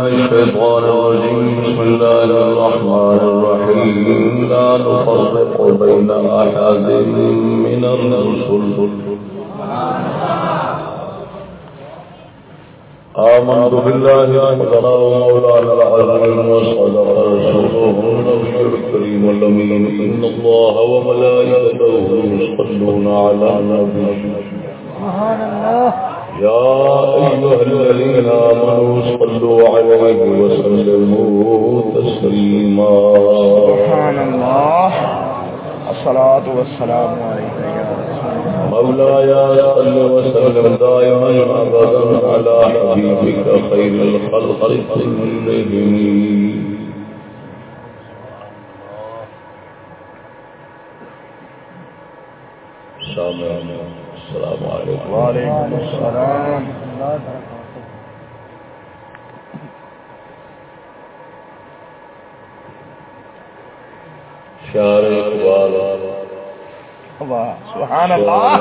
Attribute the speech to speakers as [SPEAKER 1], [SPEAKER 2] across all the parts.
[SPEAKER 1] الشيطان الرجيم. بسم الله الرحمن الرحيم. لا نفرق بين أحد من الرسل. آمنت بالله صدق مولانا العظيم وصدق رسوله النبي الكريم الأمين إن الله وملائكته يصلون على النبي. سبحان الله. يا أيها الذين آمنوا صلوا عليه وسلموا تسليما.
[SPEAKER 2] سبحان الله الصلاة والسلام عليك يا رسول
[SPEAKER 1] مولاي صل وسلم دائما أبدا على حبيبك خير الخلق كلهم. سامعين السلام علیکم
[SPEAKER 2] وعلیکم السلام.
[SPEAKER 1] شار اقبال.
[SPEAKER 2] سبحان اللہ.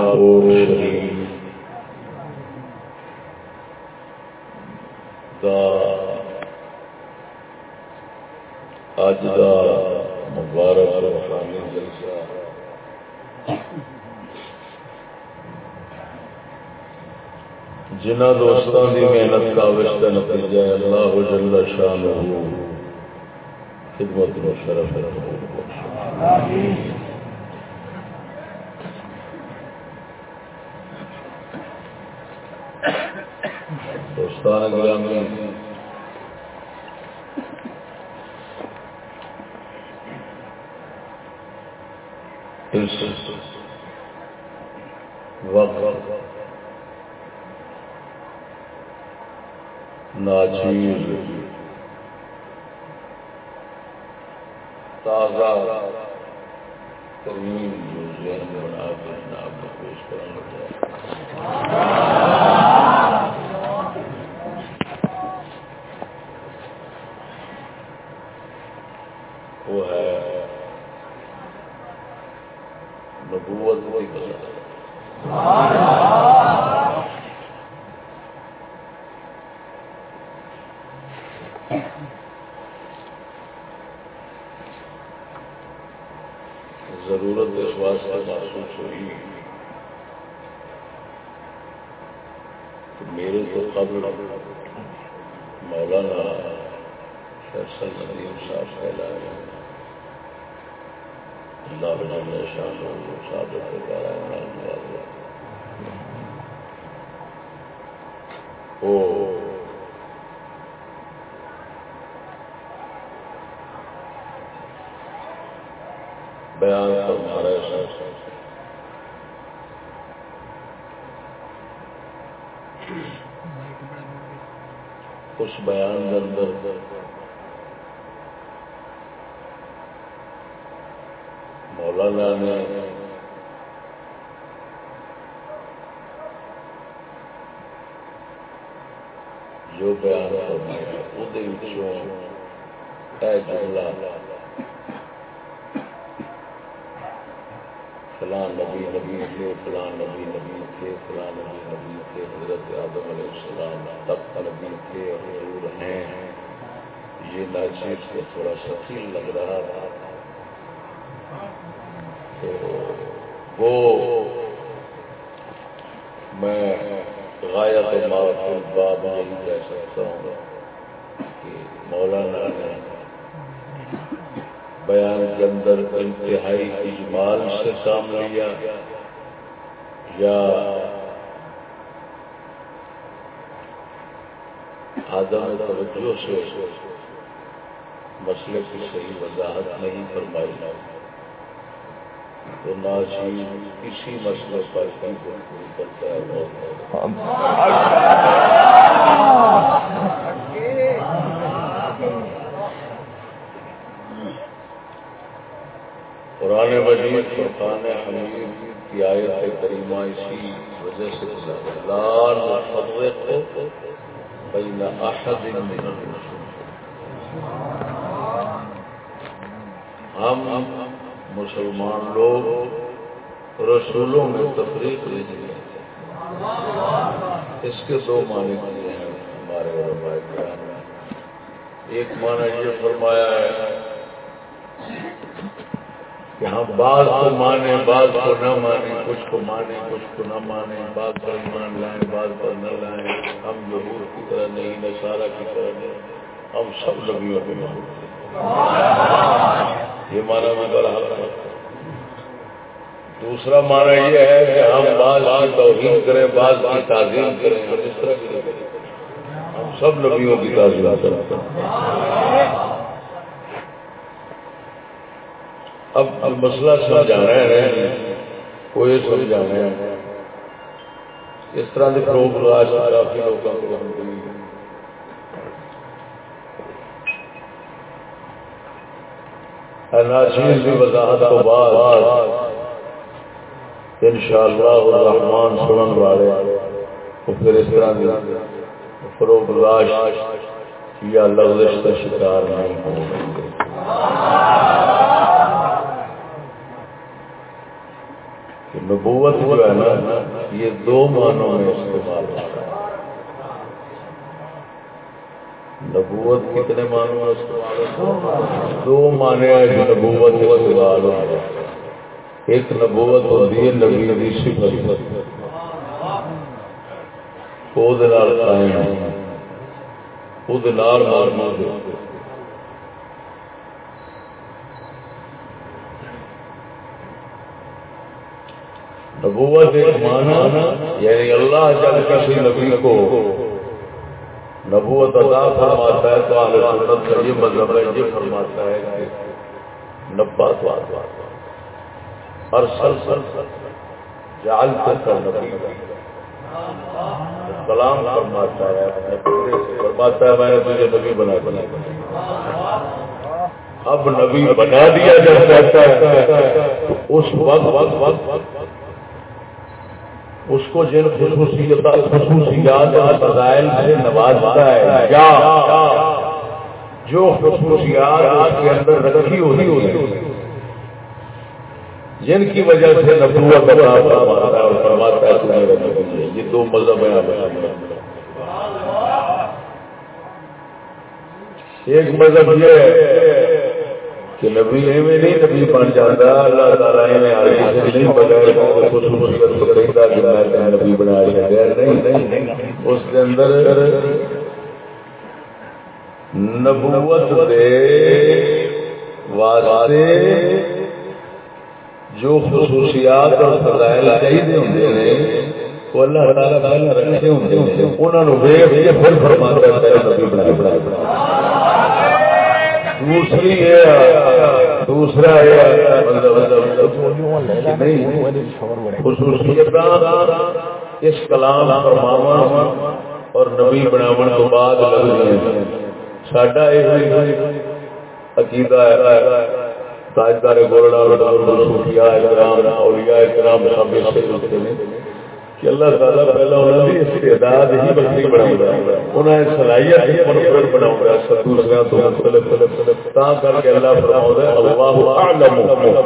[SPEAKER 1] دا اج دا مبارک روحانی جلسہ. جنہ دوستان دی محنت کاوش کا نتیجہ ہے، اللہ جل شان خدمت و شرف دوستان گرامی اس وقت ناچیز، تازہ ترین جو ذہن بنا کے جناب میں پیش کرنا لگا وہ ہے نبوت کی قسم ضرورت اس واسطے محسوس ہوئی کہ میرے تو قبل مولانا فیصل ندیم صاحب پھیلایا اللہ جل شان صاحب وہ بیان فرما رہے اس بیان کے اندر مولانا نے جو بیان فرمایا وہ جملہ۔ فلان نبی نبی تھے فلان نبی نبی تھے فلان نبی نبی تھے حضرت آدم علیہ السلام تب نبی تھے حضور ہیں۔ یہ ناچیز کو تھوڑا سخیل لگ رہا تھا۔ تو وہ میں غایت معرف باب یہی کہہ سکتا ہوں۔ مولانا نے بیان کے اندر انتہائی اجمال سے کام لیا۔ یا آدم توجہ سے مسئلے کی صحیح وضاحت نہیں فرمائی۔ تو ناچی کسی مسئلے پر کی کرتا ہے قرآن مجید فرقان حمید کی آیت کریمہ اسی وجہ سے لا نفرق بین احد من ہم مسلمان لوگ رسولوں میں تفریق نہیں ہے اس کے دو معنی کیے ہیں ہمارے علماء کرام۔ ایک معنی یہ فرمایا ہے کہ ہم بعض کو مانے، بعض کو نہ مانے، کچھ کو مانے، کچھ کو نہ مانے، بعض پر ایمان لائیں، بعض پر نہ لائیں۔ ہم ضرور کی طرح نہیں نشارہ کی طرح نہیں، ہم سب نبیوں کے محبوب یہ مانا مطلب میں بڑا دوسرا مانا یہ ہے کہ ہم بعض کی توہین کریں، بعض کی تعظیم کریں اور اس طرح کی ہم سب نبیوں کی تعظیم کرتے ہیں اب اب مسئلہ سمجھانا ہے جی، کوئی سمجھانا ہے۔ اس طرح کے فروغ کافی لوگوں کو ناشیر کی وضاحت تو بعد ان شاء اللہ الرحمان سنن والے تو پھر اس طرح کی فروغ لاش یا لفظ کا شکار نہیں ہوں۔ نبوت جو ہے نا، یہ دو معنوں میں استعمال ہوتا ہے۔ نبوت کتنے معنوں میں استعمال ہوتا ہے؟ دو معنی۔ ہے جو نبوت استعمال ہوتا ہے ایک نبوت ہوتی ہے نبی نبی صفت۔ وہ دلال قائم ہے۔ وہ دلال مارنا دے۔ نبوت ایک مانا یعنی اللہ جب کسی نبی کو نبوت ادا فرماتا ہے تو آل سنت کا یہ مذہب ہے، یہ فرماتا ہے کہ نبات واد ہر سل سل جال کر نبی۔ کلام فرماتا ہے فرماتا ہے، میں نے تجھے نبی بنا بنا اب نبی بنا دیا جب کہتا ہے اس وقت وقت وقت وقت اس کو جن خصوصیت خصوصیات اور فضائل سے نوازتا ہے کیا جو خصوصیات آپ کے اندر رکھی ہوئی ہوئی جن کی وجہ سے نبوت فرماتا ہے اور فرماتا ہے یہ دو مذہب ہیں۔ ایک مذہب یہ ہے کہ نبی میں نہیں نبی بن جاتا، اللہ تعالیٰ نے نہیں بنایا نبی بنا نہیں، اس کے اندر نبوت دے واسطے جو خصوصیات اور فضائل چاہیے ہوتے ہیں وہ اللہ تعالیٰ پہلے رکھے ہوتے انہوں نے پھر فرماتا ہے، نبی بنا بنا دوسری یہ دوسرا خصوصیت اس کلام فرماوا اور نبی بناو تو بعد سڈا یہ عقیدہ ہے۔ تاجدار گولڈا صوفیاء اکرام، اولیاء اکرام سب اس سے کہ اللہ تعالیٰ پہلا انہوں نے استعداد ہی بکری بنا انہوں نے صلاحیت ہی منفرد بنا سب دوسرے تو مختلف تا کر کے اللہ فرماؤ ہے اللہ اعلم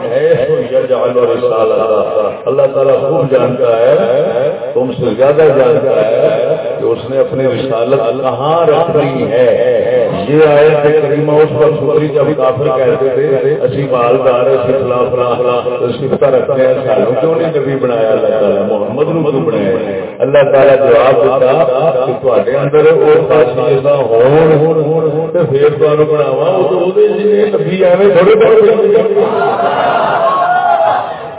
[SPEAKER 1] حیث یجعل رسالت اللہ تعالیٰ خوب جانتا ہے تم سے زیادہ جانتا ہے کہ اس نے اپنی رسالت کہاں رکھنی ہے یہ آیت کریمہ اس وقت سوری جب کافر کہتے تھے، اسی مالدار اسی خلاف فلاں سفتا رکھتے ہیں سالوں کیوں نہیں نبی بنایا؟ اللہ تعالیٰ محمد نو بنایا؟ اللہ تعالیٰ جواب دیتا کہ تے اندر وہ خاصیت ہون ہون ہون ہون تے پھر تمہیں بناوا جی نبی ایویں تھوڑے بڑے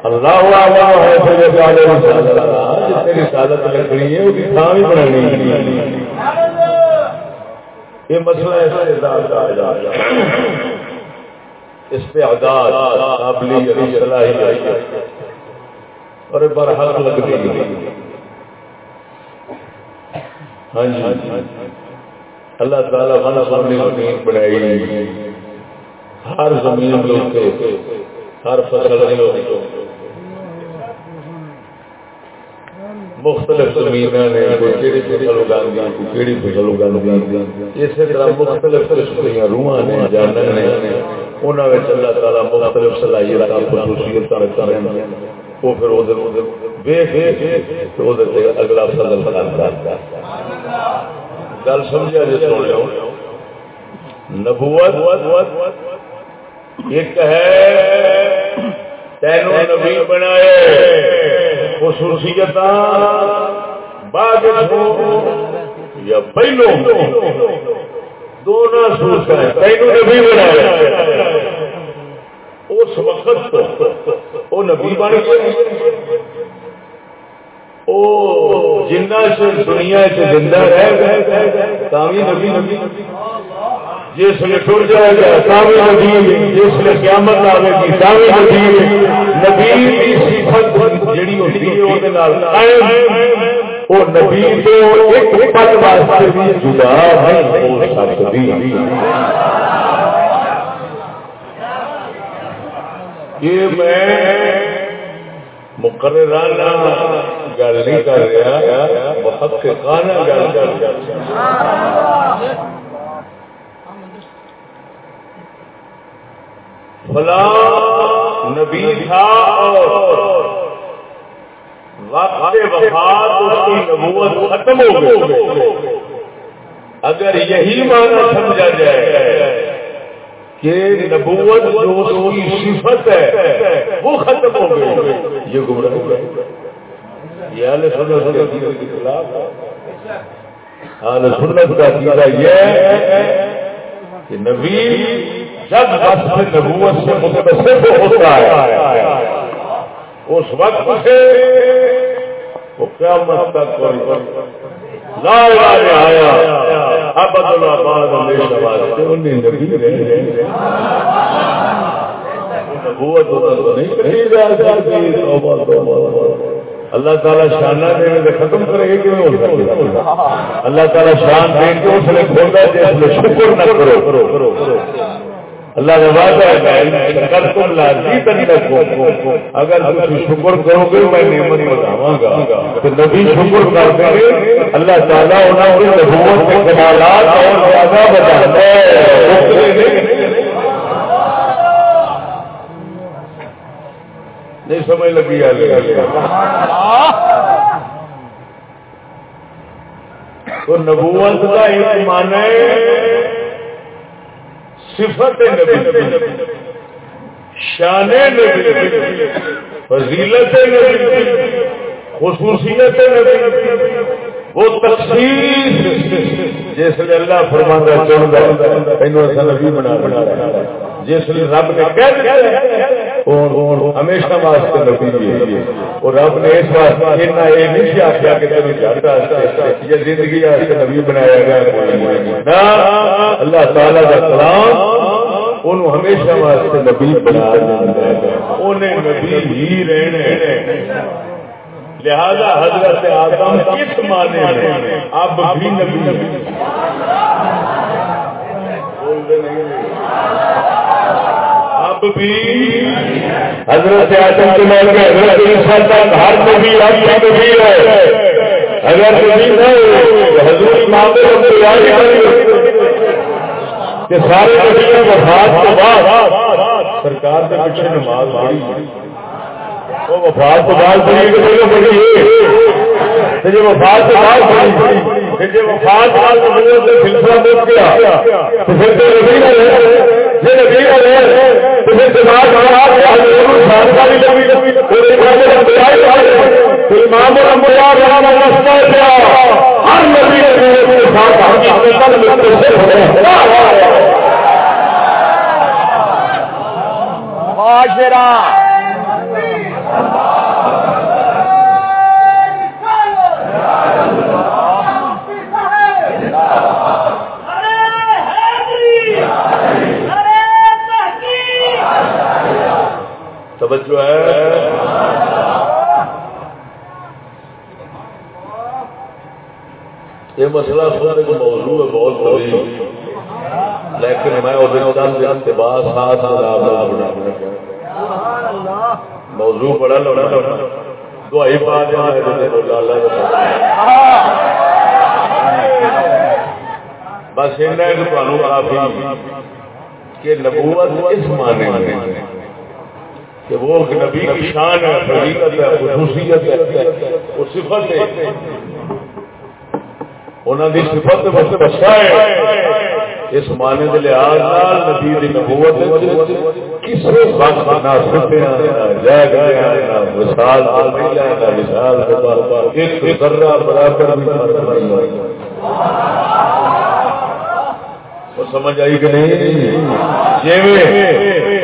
[SPEAKER 1] اللہ اللہ ہے رسالت لگنی ہے وہ تھان بھی بنانی ہے۔ یہ مسئلہ استعداد قابلیت صلاحیت اور برحق لگتی ہاں جی۔ اللہ تعالیٰ من اپنی زمین بنائی ہر زمین کے، ہر فصل لوگ مختلف زمین نے کوئی فصل اگاندی کوئی فصل اگاندی اسی طرح مختلف قسم روحاں نے جانن نے، انہاں وچ اللہ تعالیٰ مختلف صلاحیت خصوصیت وہ پھر اگلا فضل گل سمجھا جی سو نبوت ایک ہے، تینوں نبی بنائے۔ خصوصیت بعد یا پہلو دونوں صورت ہے تینوں نبی بنایا اس وقت وہ نبی بن گئے۔ جنہ سے دنیا سے زندہ رہ گئے، تاوی نبی نبی۔ جس نے ٹر جائے گا، تاوی نبی۔ جس نے قیامت آئے گی، تاوی نبی۔ نبی کی صفت جڑی ہوتی ہے وہ وہ نبی تو ایک پل واسطے بھی جدا نہیں ہو سکتی۔ یہ میں مقررانہ گل نہیں کر رہا، بہت کانا گل کر فلا نبی تھا اور وقت وفات اس کی نبوت ختم ہو گئی۔ اگر یہی معنی سمجھا جائے کہ نبوت جو اس کی صفت ہے، وہ ختم ہو گئی۔ یہ گمراہ ہو گئے۔ یہ سنت کے خلاف حال سنت کا عقیدہ یہ کہ نبی جب وصف نبوت سے متصف ہوتا ہے اس وقت سے وہ قیامت تک لا الہ آیا ابد الاباد ہمیشہ واسطے انہیں نبی نبوت نہیں توبہ۔ اللہ تعالیٰ شانہ دینے سے ختم کرے گا کہ ہو سکتا۔ اللہ تعالیٰ شان دے کے اس نے کھولا جس نے شکر نہ کرو۔ اللہ نے وعدہ ہے کر تم لازمی تک اگر تم شکر کرو گے، میں نعمت بتاواں گا۔ تو نبی شکر کرتے ہیں اللہ تعالیٰ انہوں کی نبوت کے کمالات اور زیادہ بتاتا ہے۔ نہیں سمجھ لگی تو نبوت کا ایک معنی صفت نبی۔ شان نبی۔ فضیلت نبی۔ خصوصیت نبی۔ وہ تخصیص جس نے اللہ فرمانا چاہتا نبی بنا بنا جس نے رب نے کہہ ہمیشہ واسطے نبی اور رب نے اس واسطے اتنا یہ نہیں آخیا کہ تمہیں یا زندگی واسطے نبی بنایا گیا اللہ تعالی کا کلام انہوں ہمیشہ واسطے نبی بنا انہیں نبی ہی رہنے۔ لہذا حضرت آدم کس مانے اب بھی نبی بولتے نہیں اب بھی حضرت آدم کے لوگ حضرت عیسیٰ تک ہر نبی اب بھی نبی ہے۔ اگر نبی حضور امام کہ سارے نبی وفات کے بعد سرکار کے پیچھے نماز پڑھی وہ وفات تو بعد پڑھی کہ پڑھی۔ جب وفات کے بعد پڑھی جب وفات کے بعد سلسلہ بچ گیا تو پھر تو نبی نہ رہے۔ یہ نبی نہ رہے توجہ ہے۔ یہ مسئلہ سوچنے کا موضوع ہے، بہت طویل لیکن میں ادھر چند دن کے بعد ساتھ موضوع بڑا لوڑا دعائی پا جائے بس اتنا کافی کہ نبوت اس معنی میں کہ وہ نبی کی شان ہے فضیلت ہے خصوصیت ہے، وہ صفت ہے۔ انہوں نے صفت بس بچا ہے۔
[SPEAKER 2] اس معنی کے لحاظ نبی کی نبوت کسی وقت نہ سکیا جاگ گیا مثال مثال ایک ذرہ برابر وہ سمجھ آئی کہ نہیں؟ جی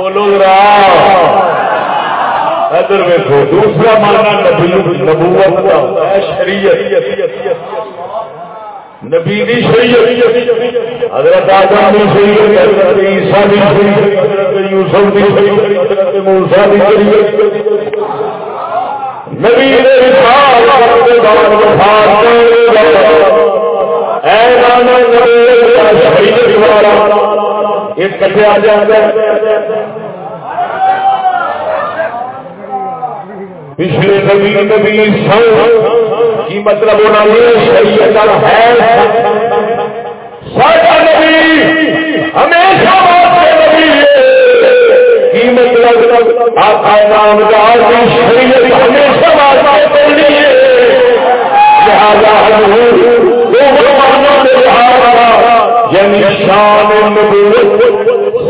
[SPEAKER 2] بولو رہا ادھر ویسو دوسرا مانا نبی نبوت کا شریعت۔ نبی دی شریعت۔ حضرت آدم دی شریعت، حضرت عیسیٰ دی شریعت، حضرت یوسف دی شریعت، حضرت موسیٰ دی شریعت۔ نبی دے رسال کرتے دار وفات اے نانا نبی شریعت والا، ایک کٹے آ جاتا ہے۔ پچھلے نبی نبی سن کی مطلب ہونا یہ شریعت ہے سارا نبی ہمیشہ نبی کی مطلب آپ نامدار کی شریعت ہمیشہ واسطے کرنی ہے لہذا یعنی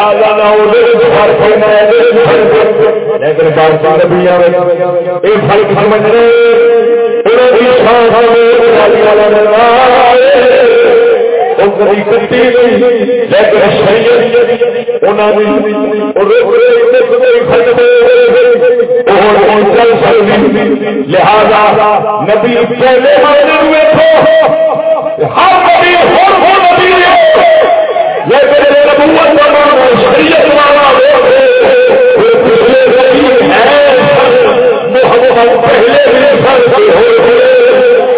[SPEAKER 2] لہذا نہ لیکن بات نبی یہ فرق سمجھ رہے لہذا نبی پہلے ہر نبی۔ نبی لیکن شریعت والا سمجھ آئیے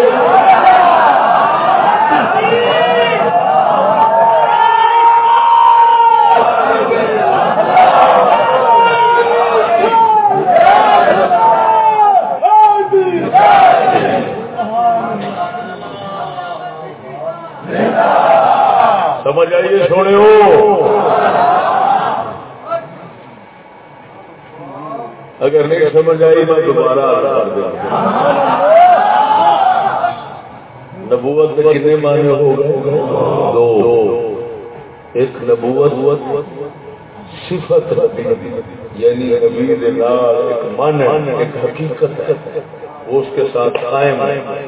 [SPEAKER 2] سونے ہو اگر نہیں سمجھ آئی میں دوبارہ نبوت میں کتنے معنی ہو گئے؟ دو۔ ایک نبوت صفت یعنی نبی ایک من ایک حقیقت اس کے ساتھ قائم ہے۔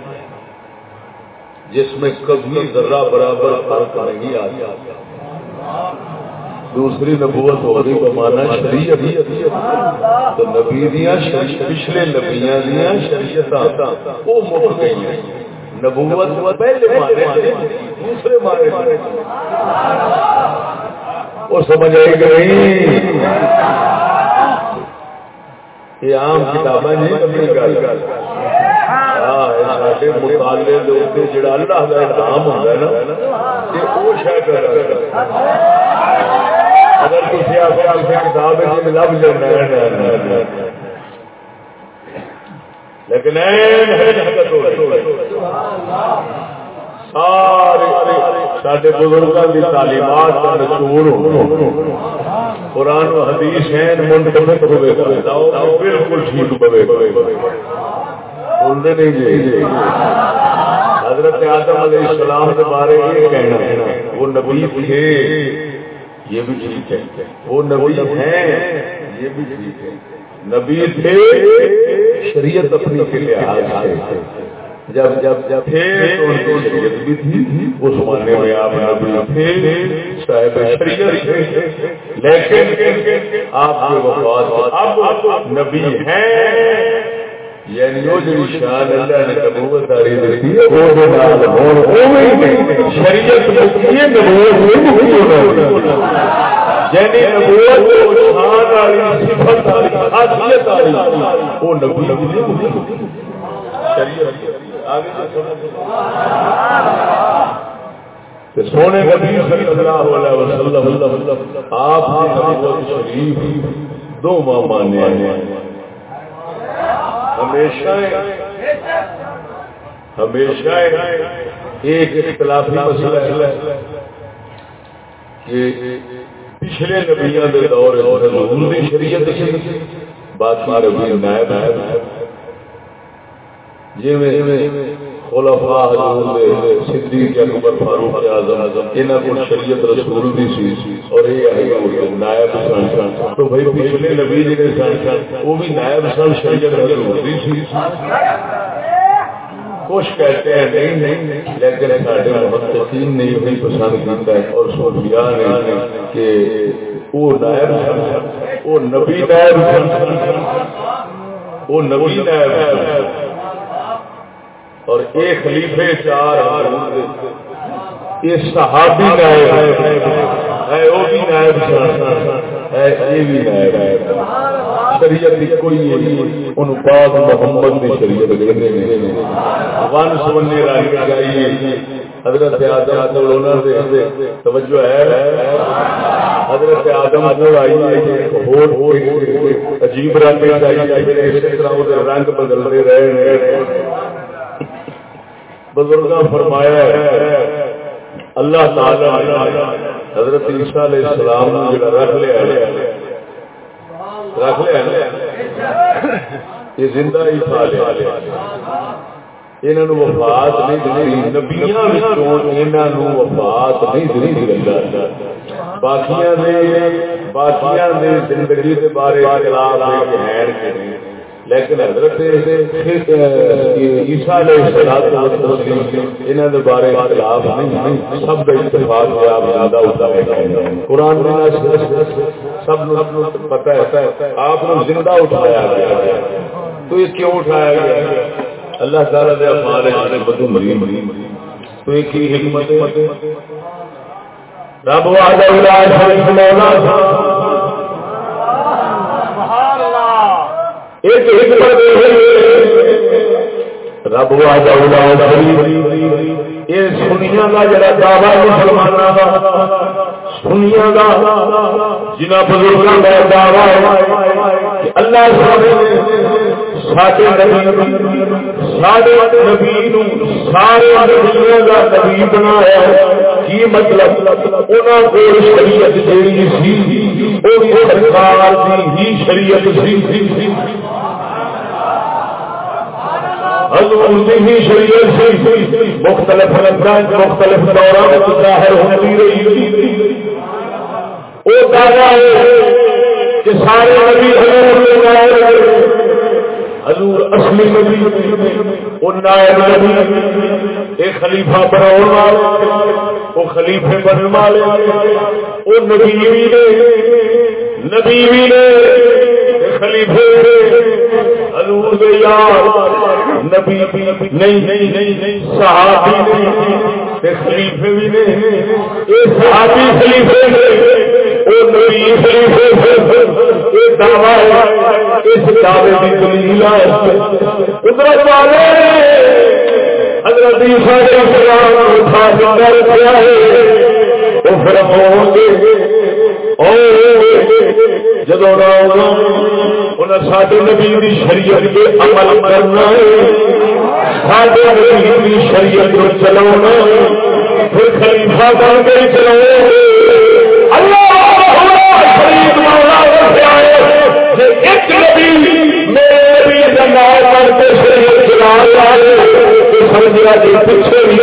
[SPEAKER 2] جس میں کبھی ذرہ برابر فرق نہیں آتا۔ دوسری نبوت ہو رہی بمانا شریعت۔ تو نبی دیا پچھلے نبیاں دیا شریعت وہ مک گئی ہیں نبوت پہلے مانے دوسرے مانے وہ سمجھ آئے گا نہیں؟ یہ عام کتابیں نہیں جی، اپنی گل۔ مطالعے جڑا اللہ کا انعام ہوتا ہے نا یہ وہ شاید اگر کسی آپ کتاب لب لینا لیکن سارے بزرگوں کی تعلیمات کا مشہور قرآن و حدیث ہیں منتخب ہوئے بالکل ٹھیک ہوئے بولتے نہیں جی۔ حضرت آدم علیہ السلام کے بارے یہ کہنا، وہ نبی تھے۔ یہ بھی ٹھیک ہے۔ وہ نبی ہیں۔ یہ بھی ٹھیک ہے۔ نبی تھے۔ شریعت اپنی کے لحاظ سے۔ جب جب جب تھے تو شریعت بھی تھی۔ اس زمانے میں آپ نبی تھے۔ صاحب شریعت تھے۔
[SPEAKER 1] لیکن آپ کے وفات اب نبی ہیں۔ یعنی وہ جو شان اللہ نے نبوت والی دیتی ہے وہ جو نال ہون وہ نہیں شریعت یہ نبوت نہیں ہونا یعنی نبوت وہ شان والی صفت والی خاصیت والی۔ وہ نبی نہیں شریعت آگے سونے نبی صلی اللہ علیہ وسلم آپ کی نبوت شریف دو ماں مانے ہمیشہ ہمیشہ ایک اختلافی مسئلہ ہے کہ پچھلے نبیوں کے دور حضور دی شریعت بات مارے نائب ہے جی خلفاء حضور دے صدیق اکبر فاروق اعظم، انہاں کو شریعت رسول دی سی اور اے یہ ہے نائب سن۔ تو بھائی پچھلے نبی جڑے سن وہ بھی نائب سن شریعت رسول دی سی۔ کچھ کہتے ہیں نہیں نہیں لیکن سارے محققین نے یہی پسند کیتا ہے اور صوفیاء نے کہ وہ نائب سن وہ نبی نائب سن۔ وہ نبی نائب سن۔ اور ایک خلیفے چار یہ صحابی نائب ہے وہ بھی نائب ہے یہ بھی نائب ہے شریعت کوئی نہیں۔ ان پاک محمد کی شریعت ون سمنے رنگ گائی حضرت آدم کو انہاں دے توجہ ہے۔ حضرت آدم کو آئی اور عجیب رنگ آئی اس طرح رنگ بدلتے رہے ہیں۔ بزرگ فرمایا اللہ تعالی حضرت عیسیٰ علیہ السلام جڑا رکھ لیا رکھ لیا یہ زندہ ہی کھا لیا انہوں وفات نہیں دتی نبیاں وفات نہیں دتی باقیاں باقیاں زندگی کے بارے لیکن حضرت عیسیٰ علیہ السلام انہاں دے بارے اختلاف نہیں سب دا اتفاق ہے آپ زیادہ ہوتا ہے قرآن میں سب پتہ ہے، آپ نے زندہ اٹھایا گیا تو یہ کیوں اٹھایا گیا اللہ تعالیٰ دے افعال ہیں بدو مریم۔ تو یہ کی حکمت ہے۔ رب وعدہ لا شریک مولا۔ ایک حکمت رب یہ سنیا کا جڑا دعوی مسلمان کا سنیا کا جنہ بزرگوں کا دعوی ہے اللہ سارے نبی سارے نبی سارے نبیوں کا نبی بنایا کی مطلب؟ انہوں کو شریعت جیڑی سی وہ سرکار کی ہی شریعت سی۔ شریعت سے مختلف رنگ مختلف دوران ظاہر ہوتی رہی۔ وہ دعویٰ ہے کہ سارے نبی حضور کے نائب حضور اصلی نبی، وہ نائب نبی، ایک خلیفہ بناؤ والے وہ خلیفے بننے والے وہ نبی بھی نے، نبی بھی نے۔ خلیفے حضور دے یار، نبی نہیں نہیں نہیں صحابی نہیں خلیفے بھی نے۔ یہ صحابی خلیفے وہ نبی خلیفے یہ دعوی اس دعوے کی دلیل ہے۔ قدرت والے، حضرت عیسیٰ علیہ السلام اٹھا کر رکھا ہے وہ پھر گے جدو نبی کی شریعت کے عمل کرنا نبی کی شریعت کو چلا پھر خلیفہ بن کے چلا ایک نبی میرے نبی کا نام کے شریعت سمجھا جی پیچھے بھی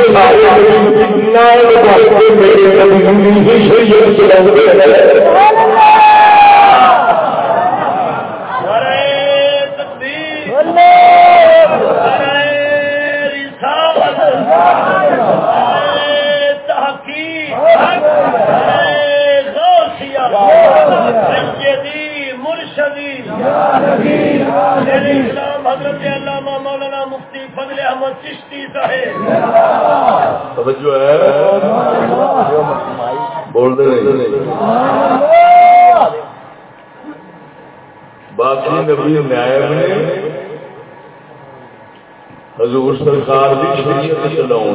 [SPEAKER 1] میرے نبی کی شریعت چلا
[SPEAKER 3] فضل احمد چشتی صاحب۔
[SPEAKER 1] توجہ ہے۔ بول دے نہیں۔ باقی نبی نائب نے حضور سرکار کی شریعت چلاؤ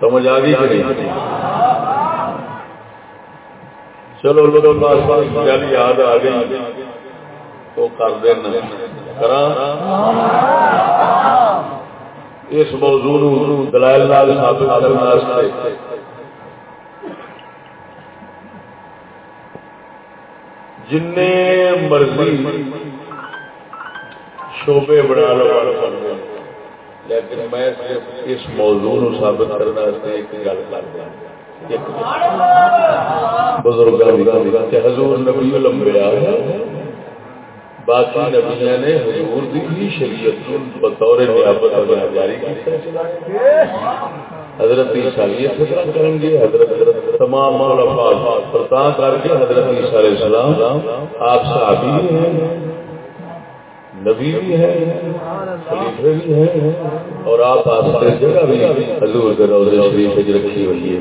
[SPEAKER 1] سمجھ آ گئی کہ نہیں؟ چلو لوگوں پاس پاس یاد آ گئی۔ تو کر دینا۔ کرا اس موضوع دلائل نال ثابت کرنے واسطے۔ جن مرضی شعبے بنا لو۔ لیکن میں صرف اس موضوع ثابت کرنے واسطے ایک گل کر بزرگ حضور نبی لمبیا باقی نبیا نے حضور کی شریعت بطور نیابت جاری حضرت عیسائیت کریں گے، حضرت تمام پرتا کر کے حضرت عیسیٰ علیہ السلام آپ صحابی ہیں، نبی بھی ہے خلیفے بھی ہیں، اور آپ آپ جگہ بھی حضور کے روز شریف رکھی ہوئی ہے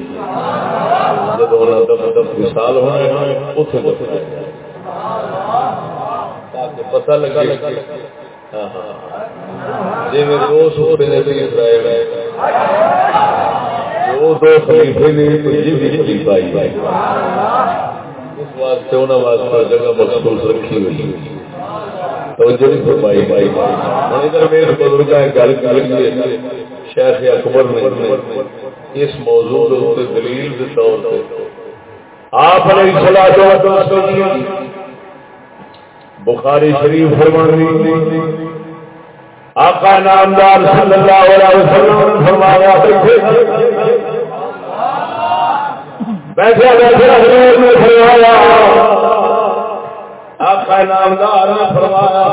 [SPEAKER 1] جب دم دم مثال ہونا ہے اتنے پتہ لگے ہاں ہاں جی میں دو سوتے نے اسرائیل ہے جو دو خلیفے نے یہ بھی خلیفہ آئی ہے اس واسطے انہوں واسطے جگہ مخصوص رکھی ہوئی توجہ نہیں فرمائی بھائی ادھر میرے بزرگ گل کر شیخ اکبر نے اس موضوع دلیل کے طور پہ آپ نے بخاری شریف فرمانی آقا نامدار صلی اللہ علیہ وسلم فرمایا بیٹھے بیٹھے حضور نے فرمایا، آقا نامدار نے فرمایا،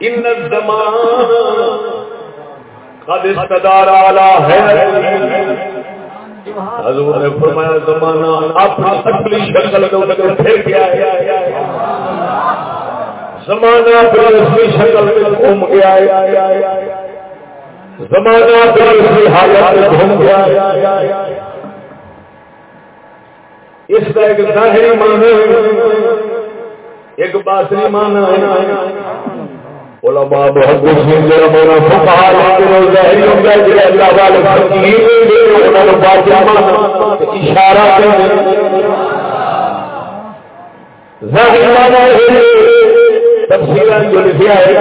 [SPEAKER 1] ان الزمان قد استدار على ہے حضور نے فرمایا، زمانہ اپنی اصلی شکل میں پھر گیا ہے. زمانہ اپنی اصلی شکل میں گھوم گیا ہے۔ زمانہ اپنی اصلی حالت میں گھوم گیا ہے۔ اس کا ایک ظاہری معنی ایک باطنی معنی ہے۔ علماء محدثین جو ہمارا فقہا لیکن وہ ظاہری ہوتا ہے کہ اللہ والے فقیر انہوں نے باطنی معنی اشارہ کرنے ظاہری معنی ہے تفسیرہ جو لکھا ہے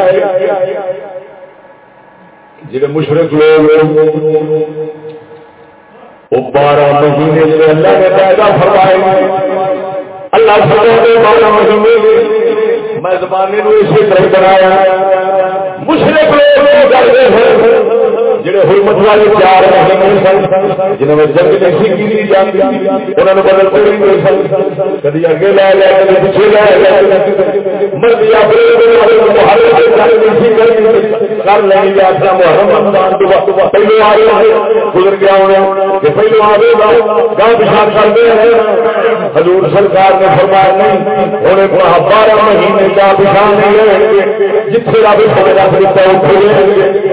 [SPEAKER 1] جنہیں مشرق لوگ وہ بارہ مہینے سے اللہ نے پیدا فرمائے۔ اللہ فرمائے بارہ مہینے میں زمانے کو اسی طرح بنایا۔ مشرق لوگ جڑے حرمت والے چار مہینے جنہوں نے جنگ نہیں کی جاتی، انہوں نے بدل کوئی نہیں سن۔ کدی اگے لے لے، کدی پیچھے لے لے۔ مرضی اپنے کر محرم رمضان تو وقت پہلے آ گزر گیا ہونا کہ آ گاؤں پیشاب کرتے ہیں۔ حضور سرکار نے فرمایا نہیں انہیں کہا بارہ مہینے کا پیشاب نہیں رہیں گے۔ جتنے کا بھی سمجھا سکتا ہے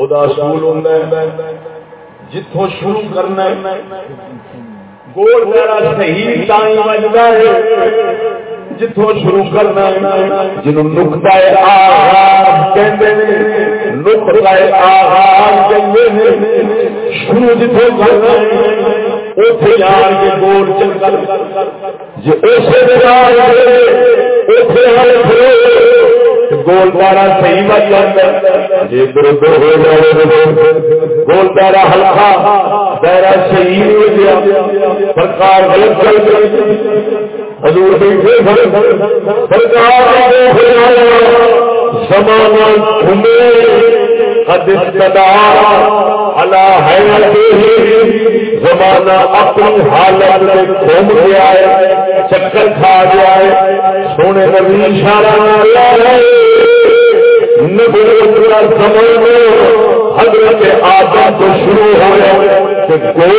[SPEAKER 1] خدا سول ہوں جتوں شروع کرنا گول میرا صحیح ٹائم بجتا ہے۔ جتوں شروع کرنا جنوں نقطہ آغاز کہتے ہیں۔ نقطہ آغاز کہتے ہیں۔ شروع جتوں کرنا اوتھے جان کے گول چل کر۔ جی اسے اوتھے ہر
[SPEAKER 2] گول دارا صحیح بن جاتا جی درد ہو جائے گول دارا ہلکا، دائرہ صحیح ہو گیا۔ سرکار غلط چل گئی حضور بیٹھے سرکار زمانہ گھومے قد استدار علا حیرته زمانہ اپنی حالت میں گھوم گیا ہے چکر کھا گیا ہے سونے نبی اشارہ آیا ہے۔ نبوت کا زمانے حضرت آدم تو شروع ہو گیا کہ گول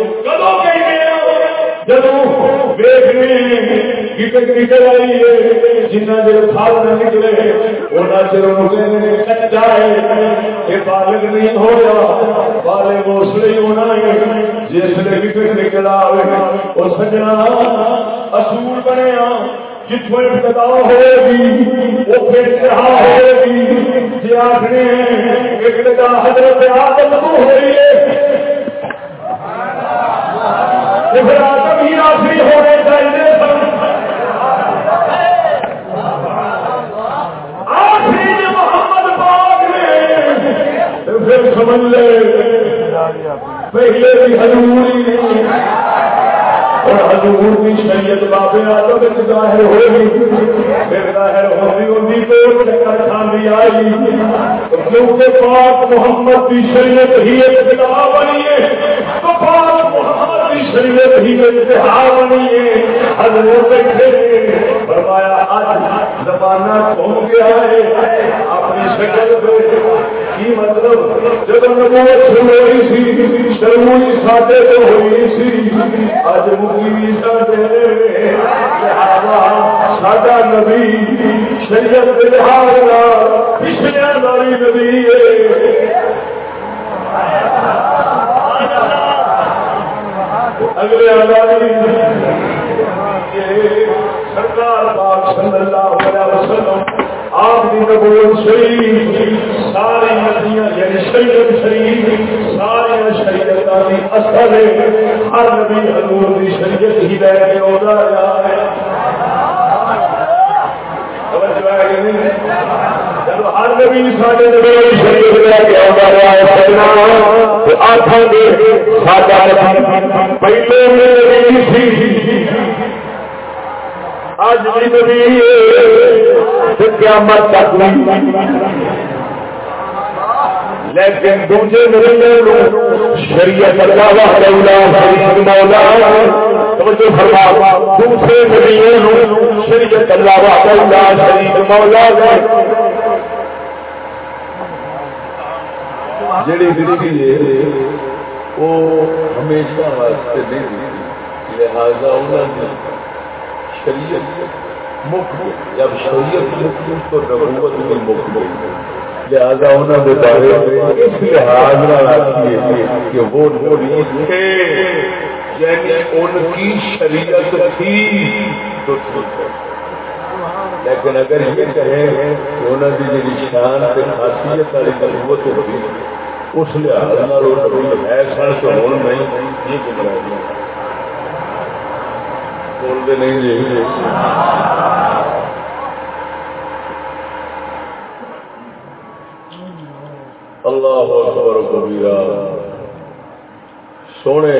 [SPEAKER 2] کام جنا چر کھاد نہ نکلے چر کچا ہے بالغ نہیں ہو رہا بالغ اس لیے ہونا ہے، جس نے وکٹ نکلا وہ سجنا اصول بنیا۔ جتوں ابتدا ہوئے گی وہ پھر ہوئے گی جی آخری ابتدا حضرت آدم کو ہوئی ہے پھر آدم ہی آخری ہونے چاہیے پھر سمجھ لے پہلے بھی اور کی شریعت بابے آدم ظاہر ہوگی پھر ظاہر ہوگی ہوگی تو چکر آئی کیونکہ پاک محمد کی شریعت ہی ایک بنی ہے۔ پاک محمد کی شریعت ہی انتہا بنی ہے بیٹھے فرمایا آج زمانہ گھوم گیا ہے اپنی شکل پہ کی مطلب جب ہوئی سی ساڈے تو ہوئی سی اج مکی ساڈے ساڈا نبی شریعت کے لحاظ پچھلے اگلے آزادی سرکار پاک صلی اللہ علیہ وسلم آپ کی نبوت شریف ساری ندیاں یعنی شریعت شریف ساری شریعت کی اصل ہر نبی حضور کی شریعت ہی لے کے آتا رہا ہے۔ ہر نبی سارے لے کے آتا رہا پہلے نبی اج بھی نبی قیامت تک لیکن دوسرے نبی شریعت اللہ شریف مولا توجہ فرما دوسرے نبی شریعت اللہ شریف مولا جڑی زندگی ہے وہ ہمیشہ واسطے نہیں لہذا انہوں نے شریعت مک جب شریعت مک تو نبوت بھی مک گئی لہذا انہوں نے بارے اس لحاظ کہ وہ نبی تھے یعنی ان کی شریعت تھی تو لیکن اگر یہ کہیں کہ انہوں کی جی شان سے خاصیت والی نبوت ہوگی اس لحاظ ہے سن تو ہوں نہیں، یہ گمراہ بولتے نہیں جی اللہ اکبر کبیرا سونے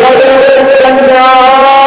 [SPEAKER 2] بدل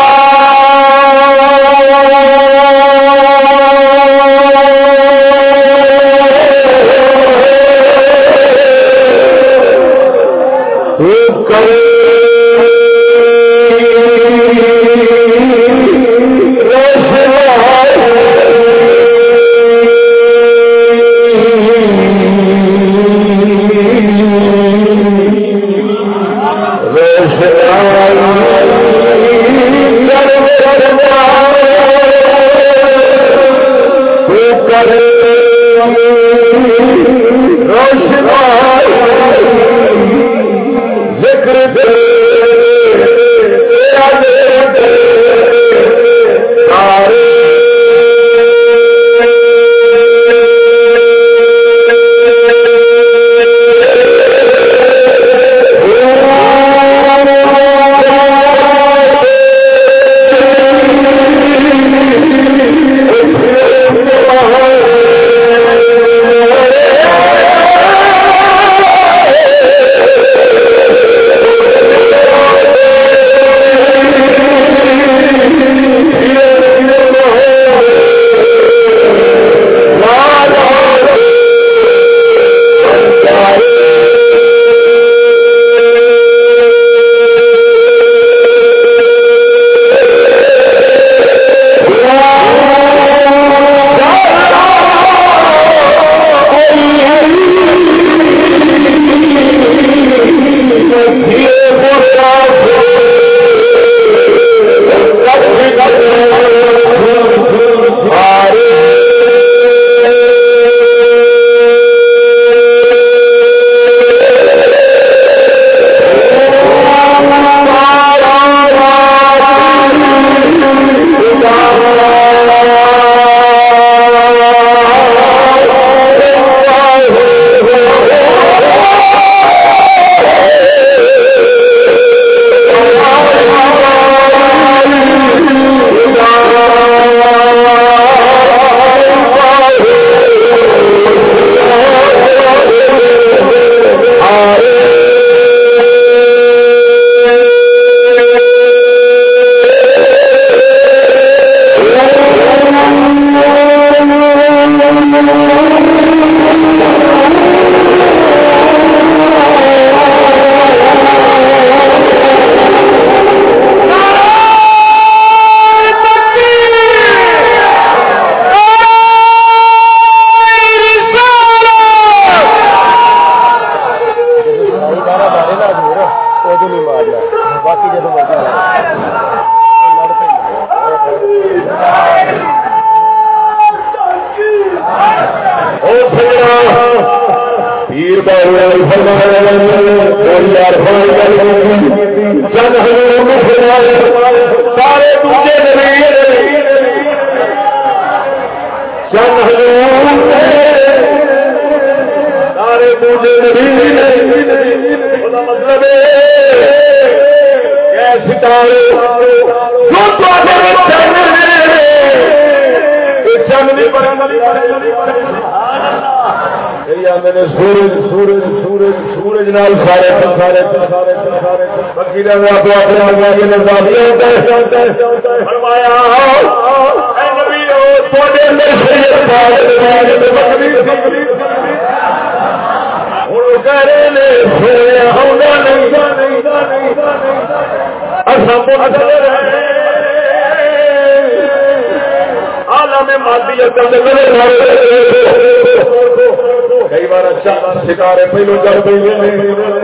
[SPEAKER 1] کئی بار اچھا ستارے پہلو چل پہ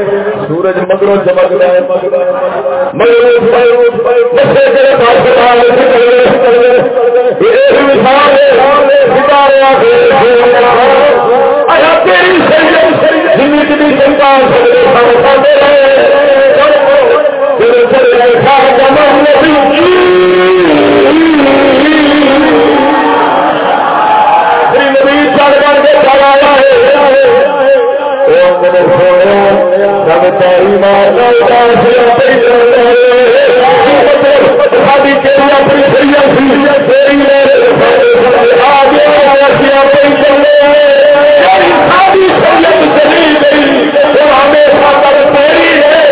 [SPEAKER 1] سورج مگروں چمک رہا ہے
[SPEAKER 2] میرے چلے ساری سید چلی گئی ہمیشہ تک تیری ہے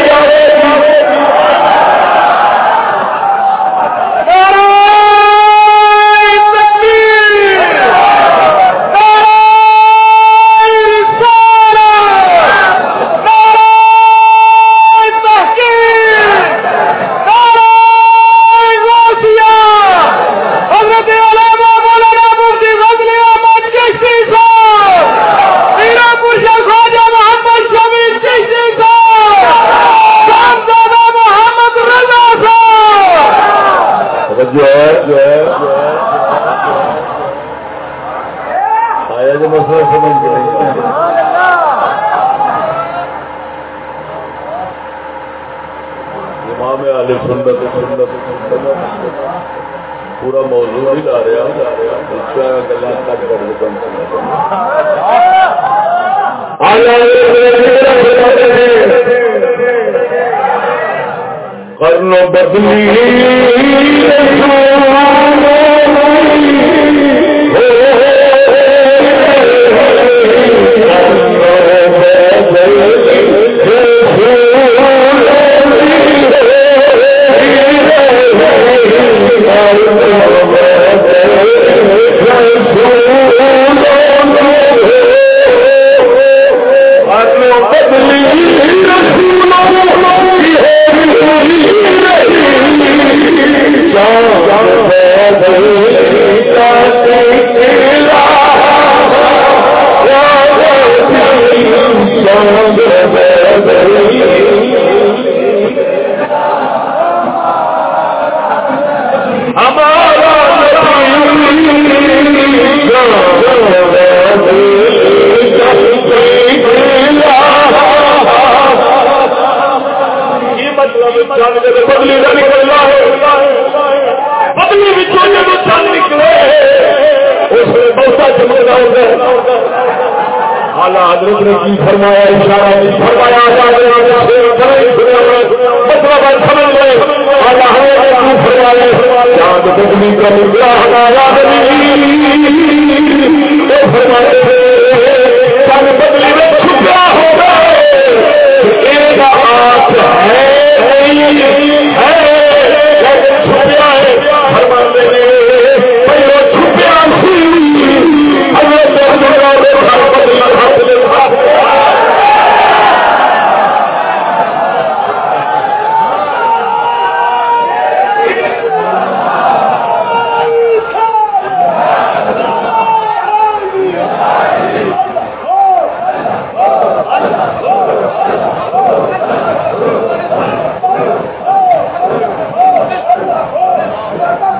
[SPEAKER 2] Amen.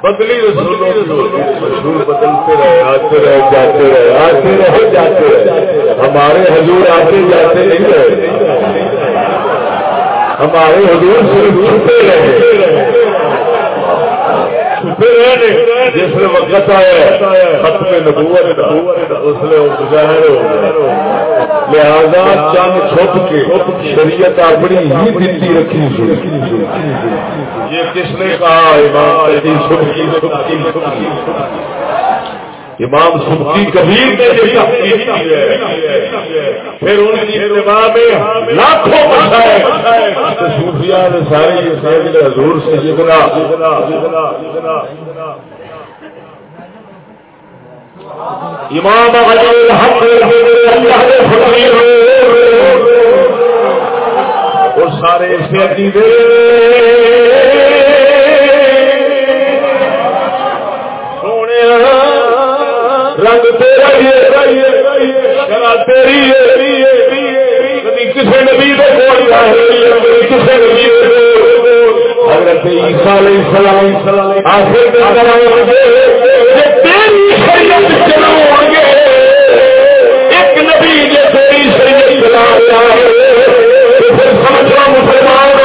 [SPEAKER 2] بدلی رسولوں رسول بدلتے رہے آتے رہے جاتے رہے آتے رہے جاتے رہے ہمارے حضور آتے جاتے نہیں رہے ہمارے حضور صرف چھپے رہے رہے ہیں جس نے وقت آیا ختم نبوت اس لیے ظاہر ہو گیا۔ لہذا چند چھپ کے شریعت اپنی ہی دتی رکھی یہ کس نے کہا؟ امام سبکی سبکی سبکی امام سبکی کبھی پھر ان کی اتباع میں لاکھوں صوفیاء نے سارے یہ حضور سے جتنا امام علی الحق اللہ فقیر اور سارے ایسے عقیدے۔ تیری کسی نبی کسی نبی حضرت علیہ السلام آخر تیری شریعت گے ایک نبی جو تیری شریعت پھر سمجھنا مسلمان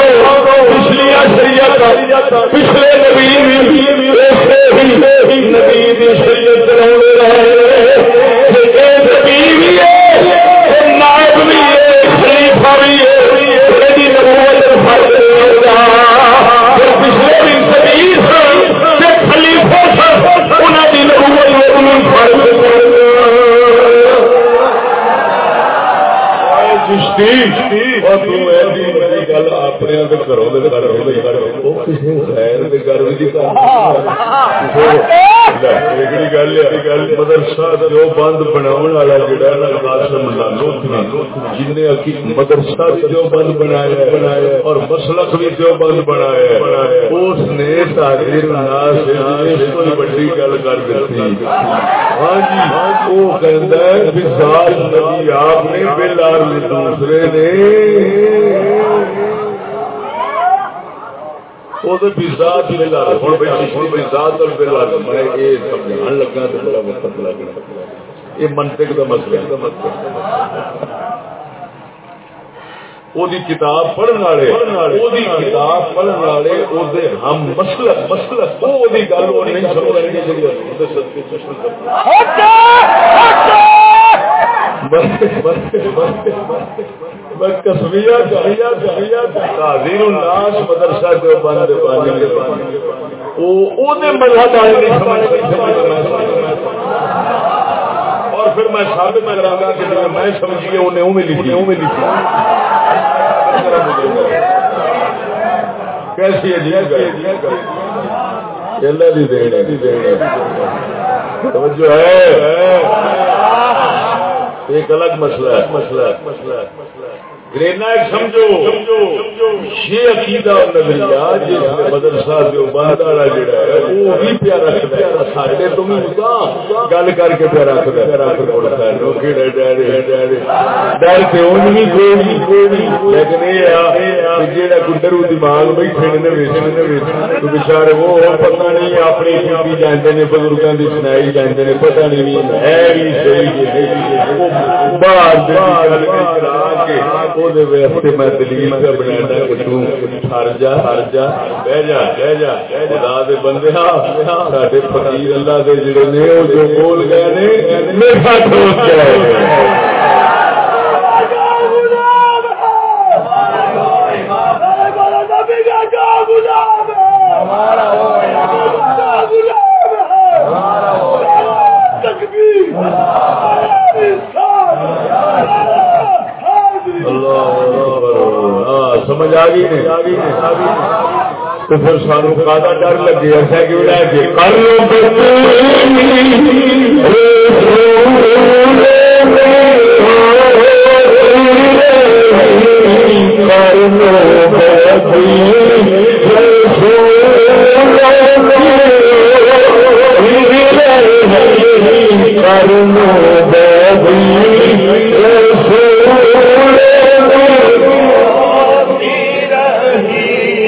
[SPEAKER 2] شریعت پچھلے نبی نبی انہیں کی نبوت مدرسہ جو بند بنا مدرسہ جو بند بنایا بنایا اور مسلک بھی جو بند بنایا اس نے تاجر بڑی گل کر دیتی ہاں جی وہ کہ آپ نے بلال دوسرے نے کتاب پڑھنے والے مسلک مدرسہ جو بند مذہب والے نہیں سمجھ اور پھر میں ثابت کرا گا کہ میں سمجھیے انہیں اوے لکھی اوے لکھی کیسی توجہ ہے ایک الگ مسئلہ ہے۔ مسئلہ مسئلہ گرینا سمجھو. یہ عقیدہ نظریہ جس میں مدرسہ والا جڑا ہے، وہ بھی پیا رکھتا بھی گل کر کے ہے ڈر تے اون بھی کوئی کوئی لیکن یہ ہے گڈر دماغ بیٹھے نے نے تو بیچارے وہ پتہ نہیں اپنی چیزی جانتے نے، بزرگاں دی سنائی جانتے نے، پتہ نہیں ہے بھی صحیح وہ باہر دے گل میں دلیل کا جا ہر جا بہ جا بہ جا خدا دے بندے فقیر اللہ دے جڑے نے وہ جو بول گئے نے آ گئی تو پھر سانو کا ڈر لگے ایسا کیوں لے کے کر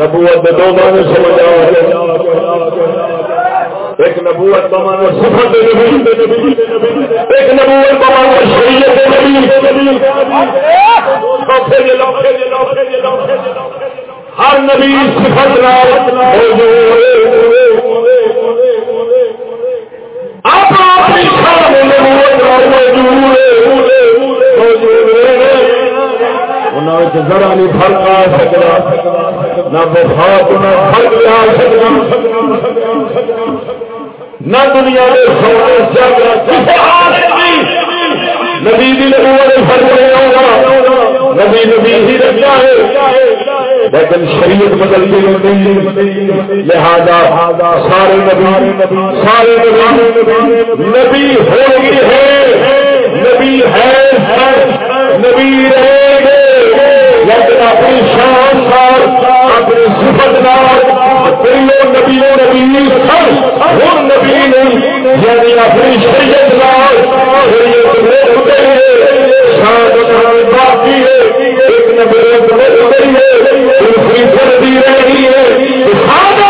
[SPEAKER 2] نبوت دو معنی سمجھ ایک نبوت بمانا صفت ایک نبوت بمانا شریعت ہر نبی صفت آپ اپنی شان نبوت موجود ذرا نہیں فرق آ سکتا نہ نہ فرق آ نہ دنیا میں نبی بھی نبوت فرق نہیں ہوگا نبی نبی ہی ہے۔ لیکن شریعت بدلتی نہیں لہذا سارے نبی سارے نبی نبی ہوگی ہے، نبی ہے، نبی رہے گے لیکن اپنی شان سال، اپنی صفت پہلو نبی نبی سن ہر نبی نہیں یعنی اپنی شریعت نال شریعت شان باقی ہے، ایک نبی ہے دوسری سردی رہی
[SPEAKER 1] ہے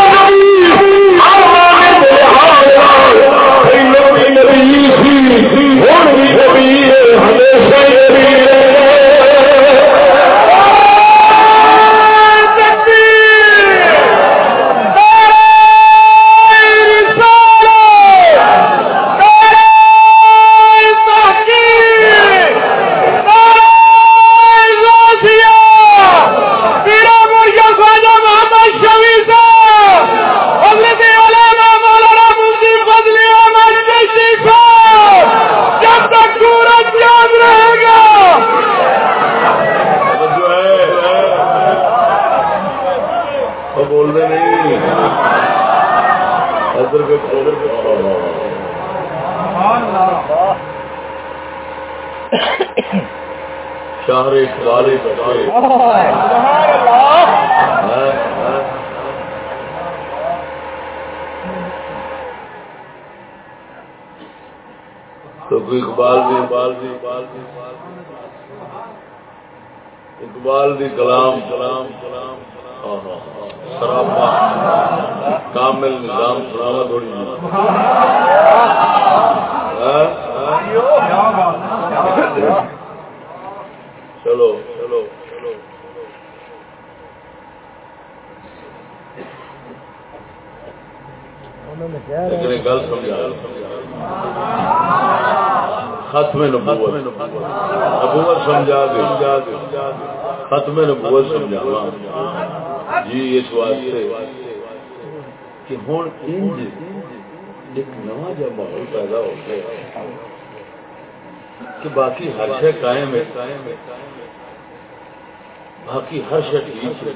[SPEAKER 1] باقی ہر شے ٹھیک ہے۔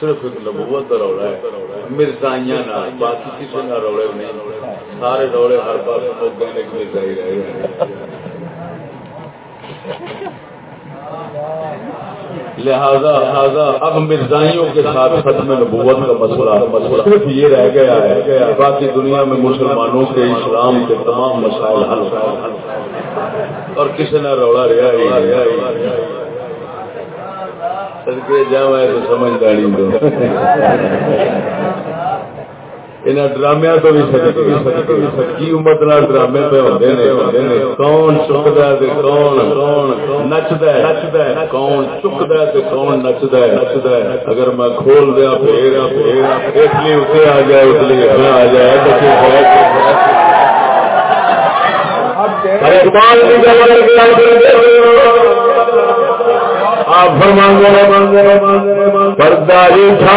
[SPEAKER 1] صرف ایک نبوت کا رولا ہے۔ مرزائیاں نہ باقی کسی نہ روڑے نہیں۔ سارے روڑے ہر پاس ہو مرزائی رہے ہیں۔ لہذا اب مرزائیوں کے ساتھ ختم نبوت کا مسئلہ صرف یہ رہ گیا ہے باقی دنیا میں مسلمانوں کے اسلام کے تمام مسائل حل اور کسی نہ روڑا رہا ہی سدکے جا میں تو سمجھداری دو ان ڈرامیا تو بھی سچی امت نال ڈرامے پہ کون ہے کون کون نچتا ہے نچتا ہے کون چکتا ہے؟ کون نچتا ہے نچتا ہے؟ اگر میں کھول دیا پھر اتلی اتنے آ جائے اتنا آ جائے۔ اقبال کی آپ برداری تھا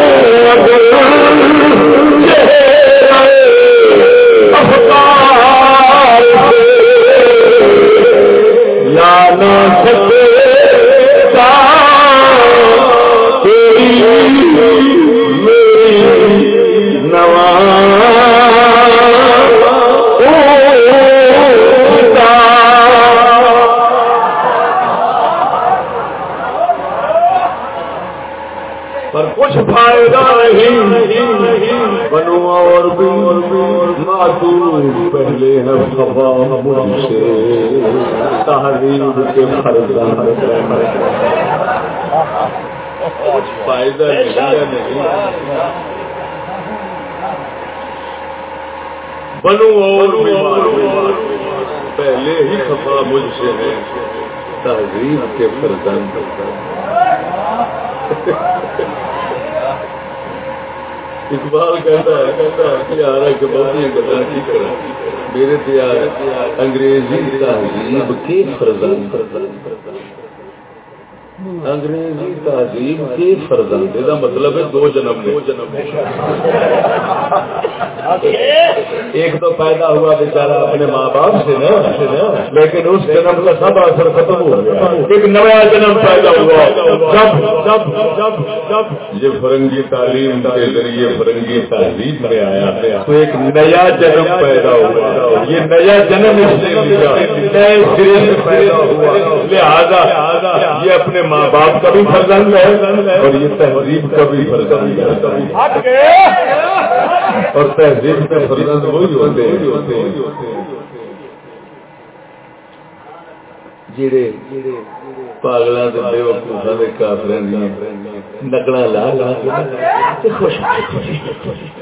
[SPEAKER 1] لا سکے۔ بنو اور پہلے ہی خفا مجھ سے ہے تہذیب کے فرزند اقبال کہتا ہے کہتا ہے یار کہ بہت ہی کی کرا میرے تیار انگریزی تہذیب کے فرزند فرزند۔ انگریزی تہذیب کے فرزند مطلب ہے دو جنم دو جنم ایک تو پیدا ہوا بیچارہ اپنے ماں باپ سے نا، لیکن اس جنم کا سب اثر ختم ہو گیا۔ ایک نیا جنم پیدا ہوا۔ جب جب جب جب۔ یہ فرنگی تعلیم کے ذریعے فرنگی تہذیب میں آیا۔ تو ایک نیا جنم پیدا ہوا۔ یہ نیا جنم اس نے لیا۔ نئے سرے سے پیدا ہوا۔ لہذا یہ اپنے ماں باپ کا بھی فرزند ہے اور یہ تہذیب کا بھی فرزند ہے۔ اور تہذیب کے فرزند وہی ہوتے جڑے پاگلوں کے بے وقوفا کے کافر نکلا لا لا خوش کرم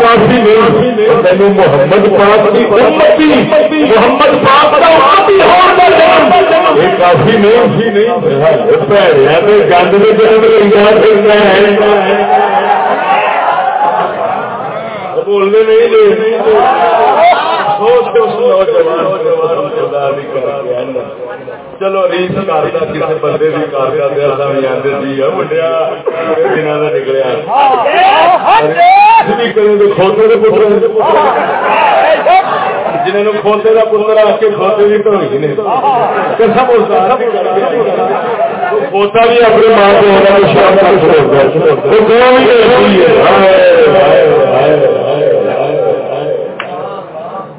[SPEAKER 1] کافی تینو محمد پاک کی امتی، محمد پاک کا امتی ہونا یہ کافی نہیں گند میں جنم لگا بولنے نہیں دے۔ چلو، ریس کرتا کسی بندے کی کارکا دیا سامنے آتے جی منڈیا دنوں کا نکلیا کھوتے پتر جنہوں کھوتے کا پتر آ کے کھوتے بھی تو پوتا بھی اپنی ماں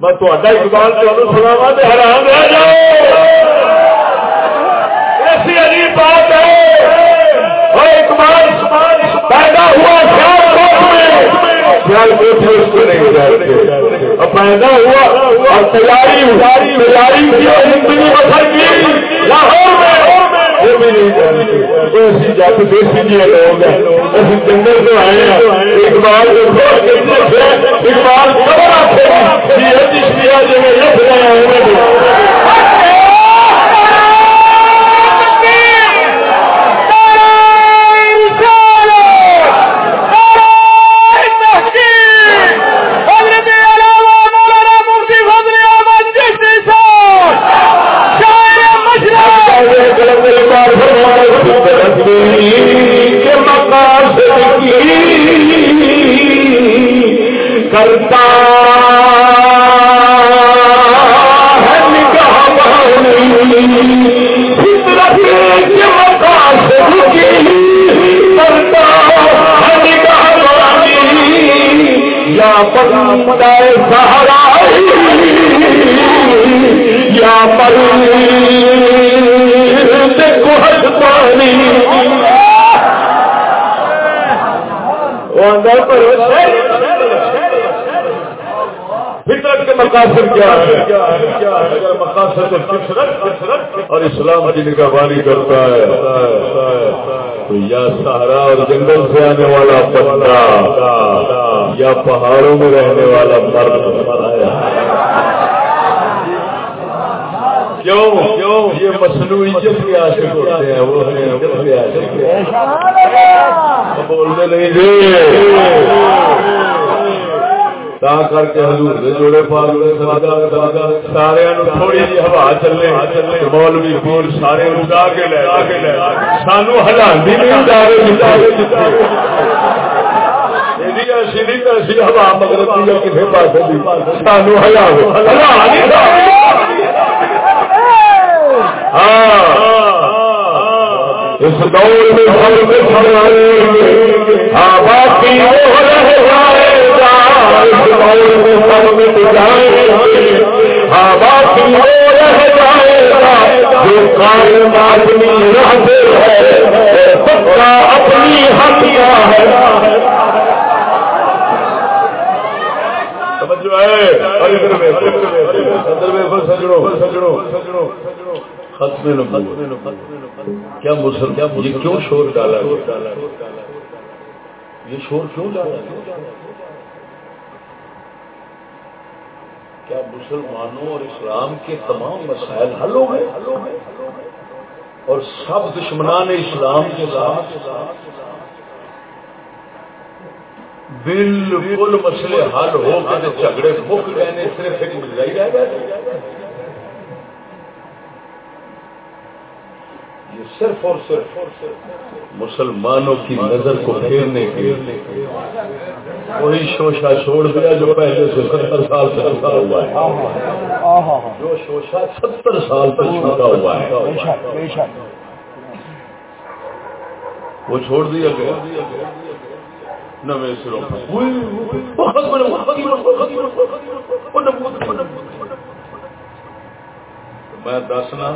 [SPEAKER 1] میں تو اقبال تمہیں سناوا تو حیران رہ جاؤ ایسی عجیب بات ہے اور اقبال پیدا ہوا پیدا ہوا اور تیاری تیاری کی اور زندگی بسر کی لاہور میں وہ بھی نہیں جانتے جب دیسی جی لوگ۔ ہیں جنگل سے آئے ہیں۔ اقبال اقبال خبر آتے جی میں لکھ رہے ہیں کیا ہے اگر مقاصد اور اسلام کی نگہبانی کرتا ہے۔ تو یا سہارا اور جنگل سے آنے والا بندہ یا پہاڑوں میں رہنے والا مرد۔ کیوں؟ کیوں یہ مصنوعیت کے عاشق ہوتے ہیں وہ بولنے نہیں۔ تا کر کے حضور دے جوڑے پاک سارے تھوڑی جی ہوا چلے، مولوی پیر سارے اگا کے لے سانو ہلاندی نہیں جی۔ مگر ہاں۔ اس دور میں سب باقی وہ رہ جائے گا کیا مسلم یہ کیوں شور ڈالا یہ شور کیوں ڈالا کیا مسلمانوں اور اسلام کے تمام مسائل حل ہو گئے؟ اور سب دشمنان اسلام کے ساتھ؟ بالکل مسئلے حل ہو گئے جھگڑے مک گئے صرف ایک مل رہ گئے۔ یہ صرف اور صرف مسلمانوں کی نظر کو پھیرنے کے وہی شوشا چھوڑ دیا جو پہلے سے ستر سال سے چھوٹا ہوا ہے۔ جو شوشا ستر سال تک چھوٹا ہوا ہے۔ وہ چھوڑ دیا گیا۔ نوے سروں میں دسنا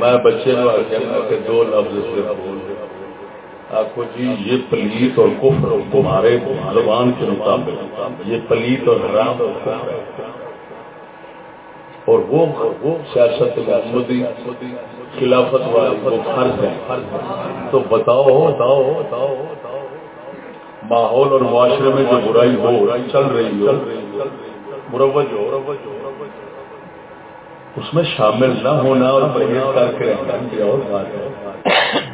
[SPEAKER 1] میں بچے نے آخیا کہ دو لفظ صرف بول آخو جی یہ پلیت اور کفر تمہارے زبان کے مطابق۔ یہ پلیت اور حرام اور کفر۔ ہے وہ وہ سیاست محمودی خلافت والے وہ فرض ہے تو بتاؤ بتاؤ بتاؤ۔ ماحول اور معاشرے میں جو برائی ہو چل رہی ہو، مروج ہو۔ اس میں شامل نہ ہونا اور پرہیز کر کے رہنا اور بات ہے۔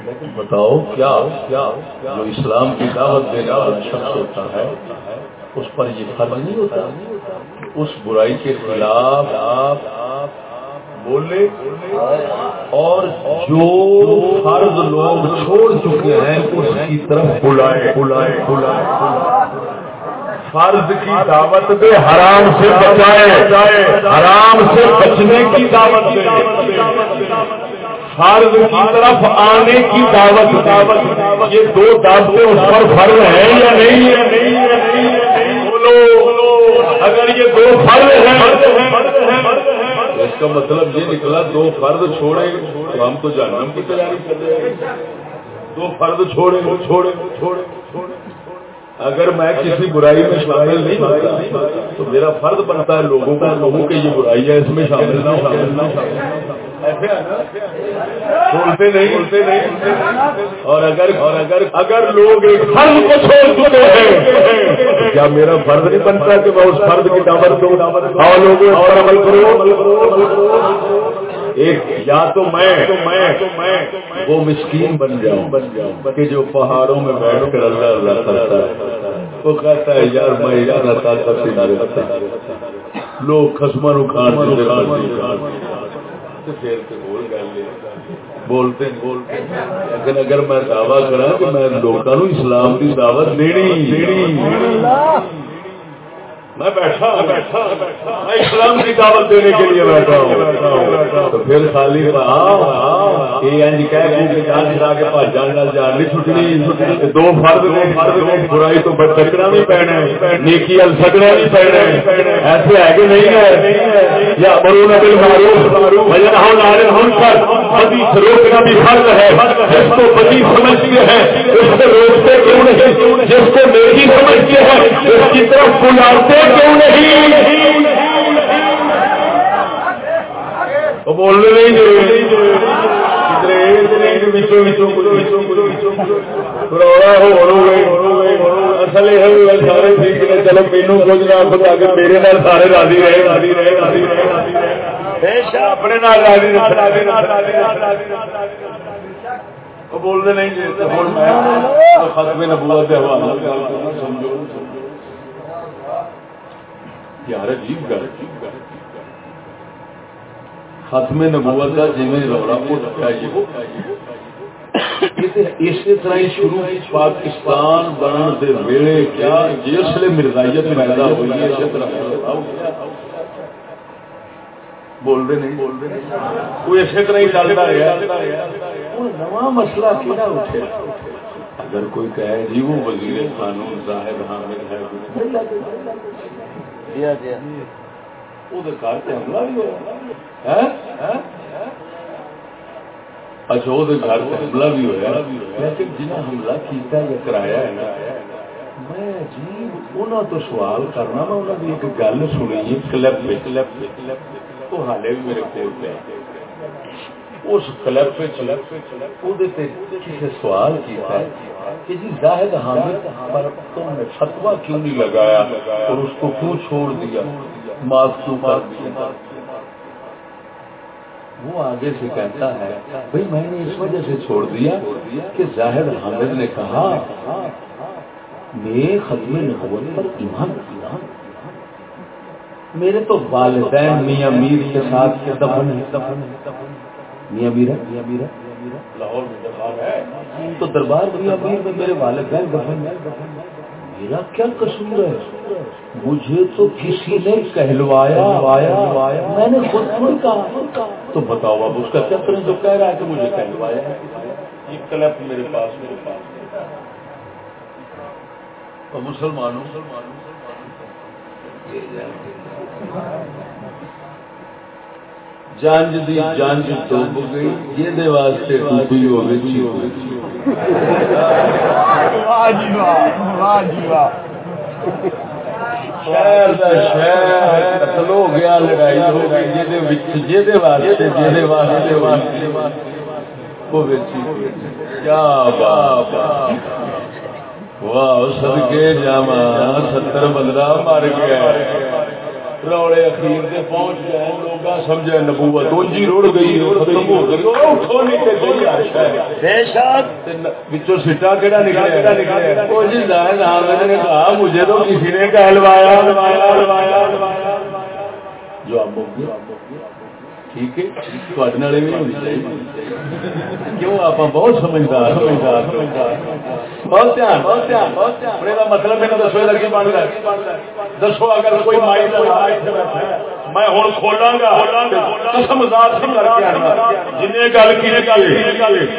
[SPEAKER 1] لیکن بتاؤ کیا جو اسلام کی دعوت دینا والا شخص ہوتا ہے، اس پر یہ فرض نہیں ہوتا اس برائی کے خلاف آپ بولے اور جو فرض لوگ چھوڑ چکے ہیں، اس کی طرف بلائے بلائے بلائے۔ فرض کی دعوت دے، حرام سے بچائے، حرام سے بچنے کی دعوت دے۔ فرض کی طرف آنے کی دعوت دعوت یہ دو دعوتیں اس پر فرض ہیں یا نہیں؟ بولو، اگر یہ دو فرض ہیں۔ اس کا مطلب یہ نکلا، دو فرض چھوڑے تو ہم تو جانم کی تیاری کر رہے ہیں۔ دو فرض چھوڑے چھوڑے چھوڑے چھوڑے اگر میں کسی برائی میں شامل نہیں ہوتا تو میرا فرد بنتا ہے لوگوں کا لوگوں کی یہ برائی ہے اس میں شامل نہ شامل نہ بولتے نہیں بولتے نہیں۔ اور اگر اور اگر اگر لوگ ایک فرد کو چھوڑ چکے ہیں کیا میرا فرد نہیں بنتا کہ میں اس فرد کی دعوت دوں؟ اور لوگوں اور عمل کرو ایک یا تو میں، وہ مسکین بن جاؤں بن جاؤں کہ جو پہاڑوں میں بیٹھ کر اللہ اللہ کرتا ہے۔ وہ کہتا ہے، یار میں یار رہتا۔ لوگ خسمر اکھاڑ بولتے بولتے لیکن اگر میں دعوی کرا کہ میں لوگوں اسلام کی دعوت دینی۔ میں بیٹھا بیٹھا میں اسلام کی دعوت دینے کے لیے بیٹھا ہوں۔ تو پھر خالی دو فرد برائی تو سکنا بھی پینا نیکی ال سکنا بھی پینا ایسے ہے کہ نہیں ہے۔ یا برو نبل مارو۔ بھجن ہو نارے ہم کر۔ حدیث روکنا بھی فرض ہے جس کو بدی سمجھتے ہیں اس کو روکتے کیوں نہیں؟ جس کو نیکی سمجھتے ہیں اس کی طرف بلاتے کیوں نہیں؟ بولنے نہیں سارے چلو مینو کچھ نہ میرے نال سارے راضی رہے راضی رہے راضی رہے۔ اپنے نال راضی بولتے نہیں ختم نبوت سمجھو یار عجیب گل ختم نبوت کا جی رولا اسی طرح ہی شروع پاکستان بننے کے ویلے کیا جس لیے مرزائیت پیدا ہوئی ہے، اسی طرح۔ بول رہے نہیں؟ بول رہے کوئی اسی طرح ہی چلتا رہا نواں مسئلہ کہڑا اٹھے؟ اگر کوئی کہے جی وہ وزیر قانون صاحب حامد ہے۔ وہ گھر اچھا وہ گھر حملہ بھی ہوا لیکن جنہیں حملہ کیتا یا کرایا ہے نا میں جی انہوں تو سوال کرنا میں انہوں نے ایک گل سنی کلب کلب تو حالے بھی میرے کو اس کلب کسی سوال کیا کہ جی زاہد حامد پر تم نے فتوا کیوں نہیں لگایا اور اس کو کیوں چھوڑ دیا؟ معاف کیوں کر دیا؟ وہ آگے سے کہتا ہے، بھائی میں نے اس وجہ سے چھوڑ دیا کہ زاہد حامد نے کہا میں ختم نبوت پر ایمان کیا میرے تو والدین میاں میر کے ساتھ کے دفن میاں میر میاں میر لاہور میں دربار ہے۔ تو دربار میاں میں میرے والدین دفن میرا کیا قصور ہے؟ مجھے تو کسی نے کہلوایا میں نے خود نہیں کہا۔ تو بتاؤ اب اس کا کیا کریں؟ جو کہہ رہا ہے کہ مجھے کہلوایا ہے۔ یہ کلپ میرے پاس میرے پاس۔ مسلمانوں؟ جانج دی جانج ڈوب گئی، یہ واسطے ڈوبی ہو گئی شہر دا شہر، قتل ہو گیا، لڑائی ہو گئی جہد واسطے جہد واسطے وہ کیا بات واہ، سدکے جاوا ستر بندہ مر گیا۔ روڑے اخیر سے پہنچ گئے لوگ سمجھا نبوت اونجی رڑ گئی ختم ہو گئی سٹا کہڑا نکلیا وہ جی ظاہر حامد نے کہا مجھے تو کسی نے کہلوایا۔ جو آپ ٹھیک ہے بھی ہونی چاہیے کیوں آپ بہت سمجھدار سمجھدار بہت دھیان بہت دھیان بہت دھیان مطلب میرا دسو لگی بن رہا دسو اگر کوئی مائی میں ہوں کھولا گا قسم ذات سے کر کے آنا جن گل کی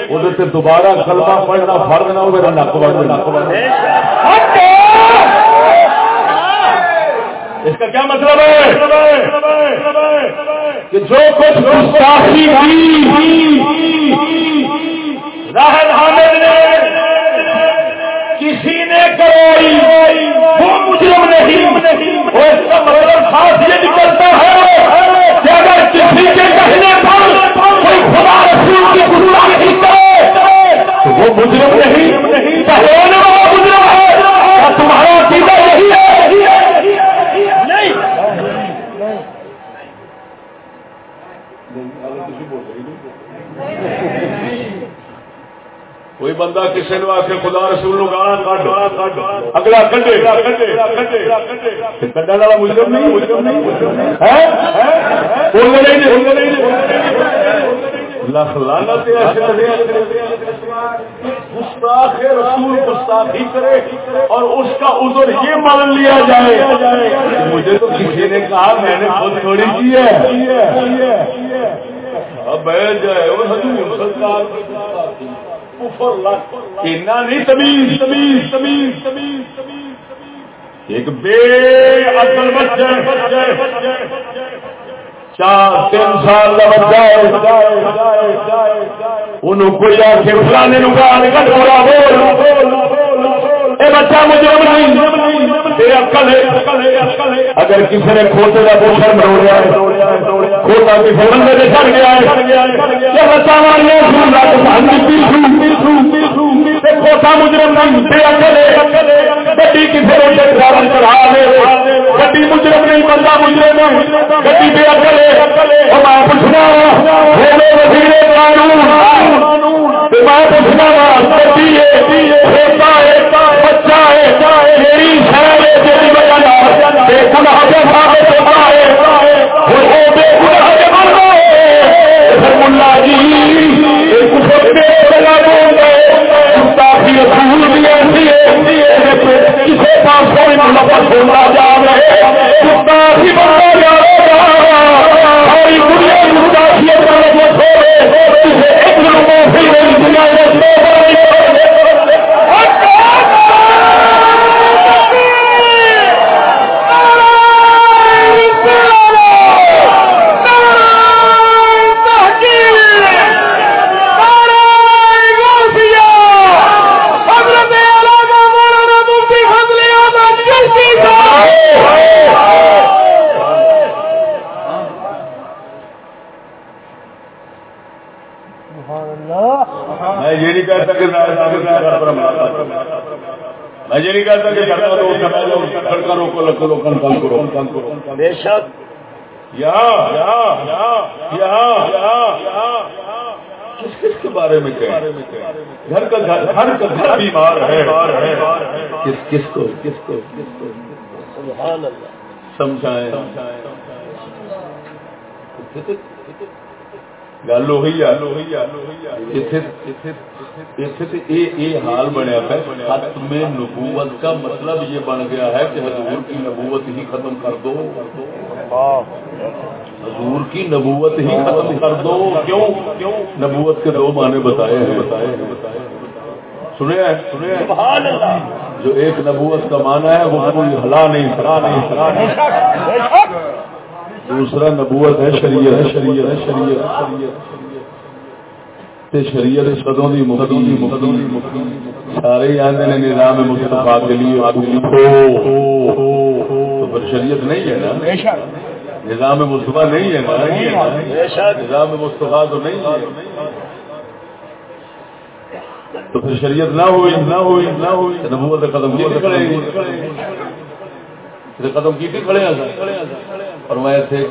[SPEAKER 1] وہ دوبارہ کلمہ پڑھنا فرض نہ ہو میرا نک بڑھ نک بڑھ اس کا کیا مطلب ہے؟ کہ جو کچھ گستاخی کی راہد حامد نے، کسی نے کرائی وہ مجرم نہیں۔ وہ اس کا مطلب خاص یہ نکلتا ہے کہ اگر کسی کے کہنے پر کوئی خدا رسول کی گستاخی کرے، تو وہ مجرم نہیں۔ پہلے وہ مجرم ہے۔ تمہارا عقیدہ یہی ہے؟ کوئی بندہ کسی نے آ کے خدا رسول گانا کٹ اگلا کٹے کٹنے والا مجرم نہیں لکھ لانا گستاخ رسول گستاخی کرے اور اس کا عذر یہ مان لیا جائے مجھے تو کسی نے کہا میں نے خود تھوڑی کی ہے بیٹھ جائے، وہ سرکار ایک بے اصل بچہ چار، تین سال کا بچہ انہوں کوئی آ کے فلانے گال کٹ بول بچہ مجھے نہیں۔ اگر کسی نے کھوتے کا پوشن مروڑیا کھوتا کسی بندے سے چڑھ گیا بچہ کھوتا مجرم نہیں گڈی کسی نے روڈ چڑھا دے۔ گڈی مجرم نہیں، بندہ مجرم گڈی بے اکل میں پوچھنا وزیر قانون میں پوچھنا گڈی ملا جی رسول بھی ایسی ہے کسی پاس کوئی ملفت ہونا جا رہے جا
[SPEAKER 3] شک۔
[SPEAKER 1] کس کس کے بارے میں کہیں؟ گھر کا گھر کا گھر بیمار ہے۔ کس کس کو؟ کس کو؟ کس کو
[SPEAKER 3] سبحان اللہ۔
[SPEAKER 1] سمجھائیں۔ گل وہی یہ حال بنیا ہے ختم نبوت کا مطلب یہ بن گیا ہے کہ حضور کی نبوت ہی ختم کر دو۔ حضور کی نبوت ہی ختم کر دو. کیوں؟ کیوں نبوت کے دو معنی بتائے ہیں. بتائے ہیں سنے ہیں؟ سنے ہیں
[SPEAKER 3] سبحان اللہ
[SPEAKER 1] جو ایک نبوت کا معنی ہے وہ کوئی ہلا نہیں ہلا نہیں ہلا نہیں دوسرا نبوت ہے شریعت. شریعت ہے شریعت تے شریعت قدوں دی مقدم دی مقدم سارے آندے نے نظام مصطفیٰ کے لیے. تو پھر شریعت نہیں ہے نا؟ نظام مصطفیٰ نہیں ہے نا نظام مصطفیٰ تو نہیں ہے۔ تو پھر شریعت نہ ہوئی نہ ہوئی نہ ہوئی۔ نبوت قدم کی کھڑے قدم کی کھڑے اور میں تھے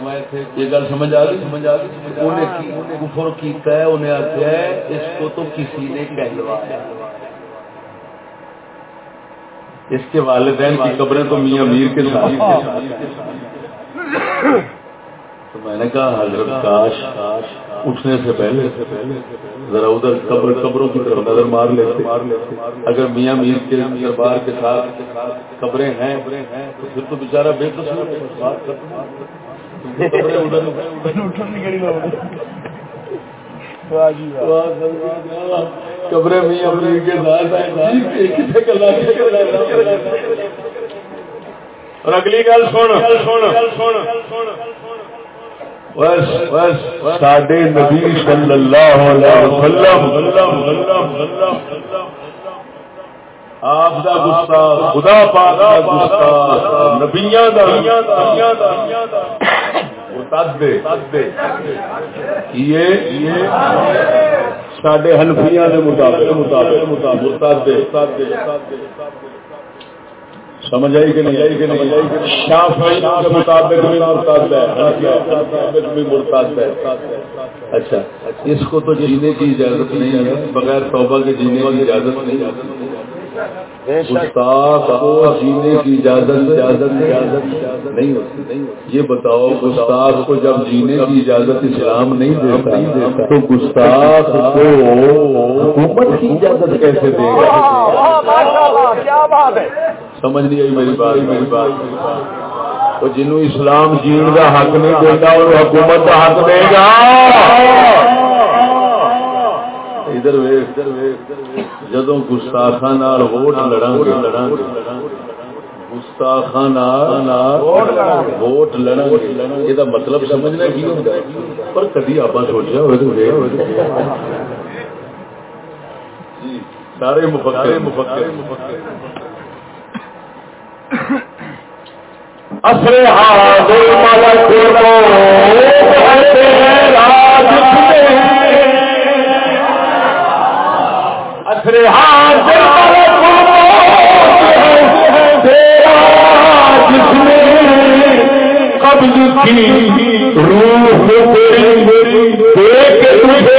[SPEAKER 1] یہ گل سمجھ آ گئی؟ سمجھ آ گئی انہیں کفر کیتا ہے انہیں آخیا ہے اس کو تو کسی نے کہلوایا۔ اس کے والدین کی قبریں تو میاں میر کے ساتھ تو میں نے کہا حضرت کاش اٹھنے سے پہلے ذرا ادھر قبر قبروں کی طرف نظر مار لیتے۔ اگر میاں میر کے دربار کے ساتھ قبریں ہیں تو پھر تو بےچارا بے قبریں میاں میر کے ساتھ جی، اور اگلی گل سن۔ بس بس، ساڈے نبی صلی اللہ علیہ وسلم۔ آپ دا گستا خدا پاک دا گستا نبیاں دا۔ مرتد دے۔ یہ سڈے ہنفیاں دے مطابق مطابق مطابق سمجھ آئی کہ نہیں؟ آئی کہ نہیں شافعی کے مطابق بھی مرتاد ہے مطابق بھی مرتاد ہے۔ اچھا اس کو تو جینے کی اجازت نہیں ہے، بغیر توبہ کے جینے کی اجازت نہیں گستاخ کو جینے کی اجازت اجازت اجازت نہیں ہوتی۔ یہ بتاؤ، گستاخ کو جب جینے کی اجازت اسلام نہیں دیتا، تو گستاخ کو حکومت کی اجازت کیسے دے گا؟
[SPEAKER 3] کیا بات ہے
[SPEAKER 1] سمجھ نہیں آئی میری بات۔ میری بات وہ جنوں اسلام جین کا حق نہیں دیتا اور حکومت کا حق دے گا۔ ادھر جدو گستاخا ووٹ لڑا گے لڑا گستاخا ووٹ لڑا یہ مطلب سمجھنا کی ہوتا ہے؟ پر کدی آپ سوچا ہوئے سارے مفکر۔ مفکر۔ ملک راج اصرے جس کی۔ روح دیکھ تجھے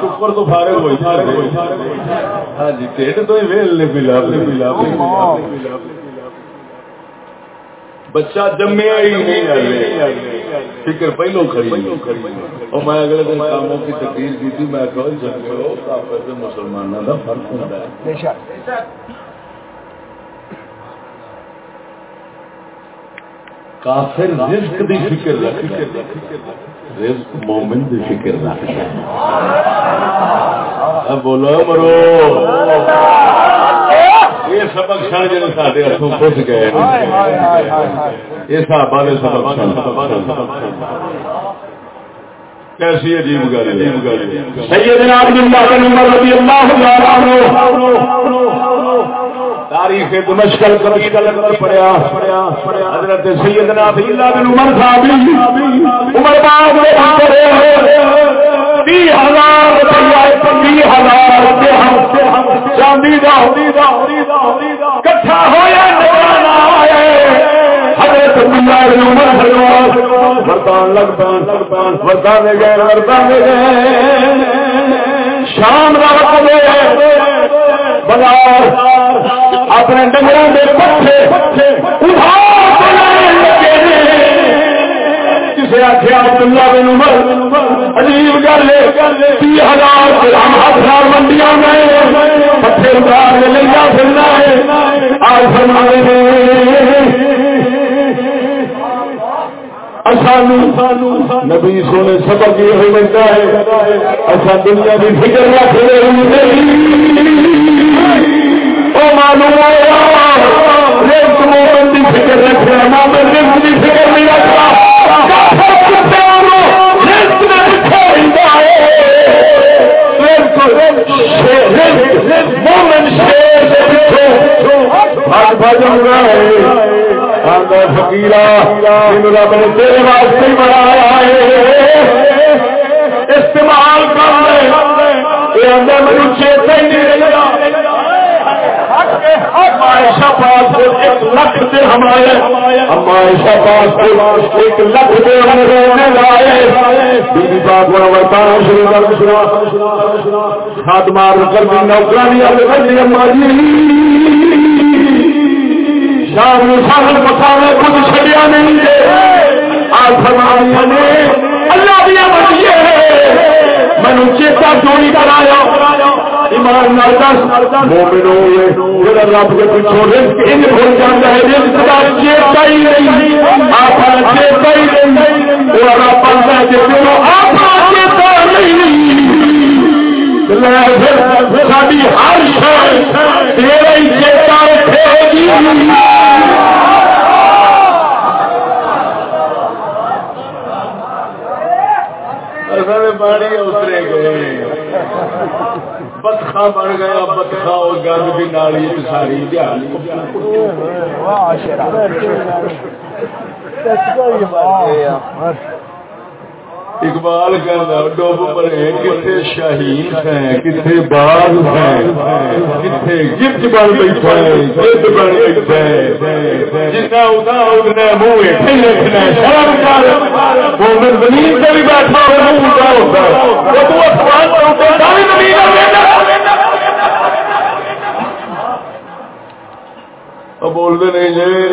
[SPEAKER 1] شکر تو فارغ ہوئی ہاں جی ٹھیک تو ہی ویل نے پلا۔ پلا بچہ جمیا ہی نہیں فکر پہلو کھڑی اور میں اگلے دن کاموں کی تقریر کی تھی میں کافر سے مسلمانوں کا فرق ہوتا ہے۔ کافر رزق دی فکر رکھتا رزق مومن دی فکر رکھتا بولو مرو۔ یہ سبق سن سارے ہاتھوں گئے یہ صحابہ سبق سن کیسی عجیب گل عجیب گل سیدنا عبد اللہ بن عمر رضی اللہ عنہ۔ تاریخ دمشق کبھی حضرت سیدنا بن عمر صاحب عمر باغ میں
[SPEAKER 2] بھی ہزار بھی ہزار چاندی کٹھا ہوا مردان لگتان مردان گئے مردان گئے شام رات بازار اپنے ڈنگر کے پٹھے کسی آخیا عبداللہ بن عمر، عجیب گل تی ہزار ہم ہزار منڈیاں میں پٹھے اتار کے لے جا پھرنا ہے۔ آج فرما نبی سونے سبق یہ ہو ملتا ہے اچھا دنیا کی فکر رکھ رہے معلوم مومن کی فکر رکھنا، مومن رزق کی فکر نہیں رکھنا۔ مومن شیر فکیرا رب نے تیرے واسطے بنایا ہے استعمال کر مجھے چیتا ہی نہیں رہا عائشہ پاس ایک لکھ سے ہمارے عائشہ پاس ایک لکھ سے پاک شروع کر کر نوکرانی دی اما جی۔ شام سال کچھ چڑیا نہیں آج فرمانیاں نے، اللہ چیتا چوری کرایا ایمان رب کے پیچھوں رزق ہے، رزق چیتا ہی نہیں۔ چیتا ہی نہیں۔ رب ہے چیتا نہیں۔ ساری ہر شہر ہی چیتا رکھے گی جی۔ اترے گئے۔ بتخا بن گیا بتخا اور گند بھی نالی ساری دیہی اقبال کہنا ڈوب کتنے شہید ہیں کتنے باغ ہیں کتنے گفت بن بیٹھا گفت بن بیٹھا جتنا ادا منہ رکھنا شرم کر مومن زمین بھی بیٹھا ہو، منہ ہوتا ہے۔ وہ تو اخبار پر بولتے نہیں جی۔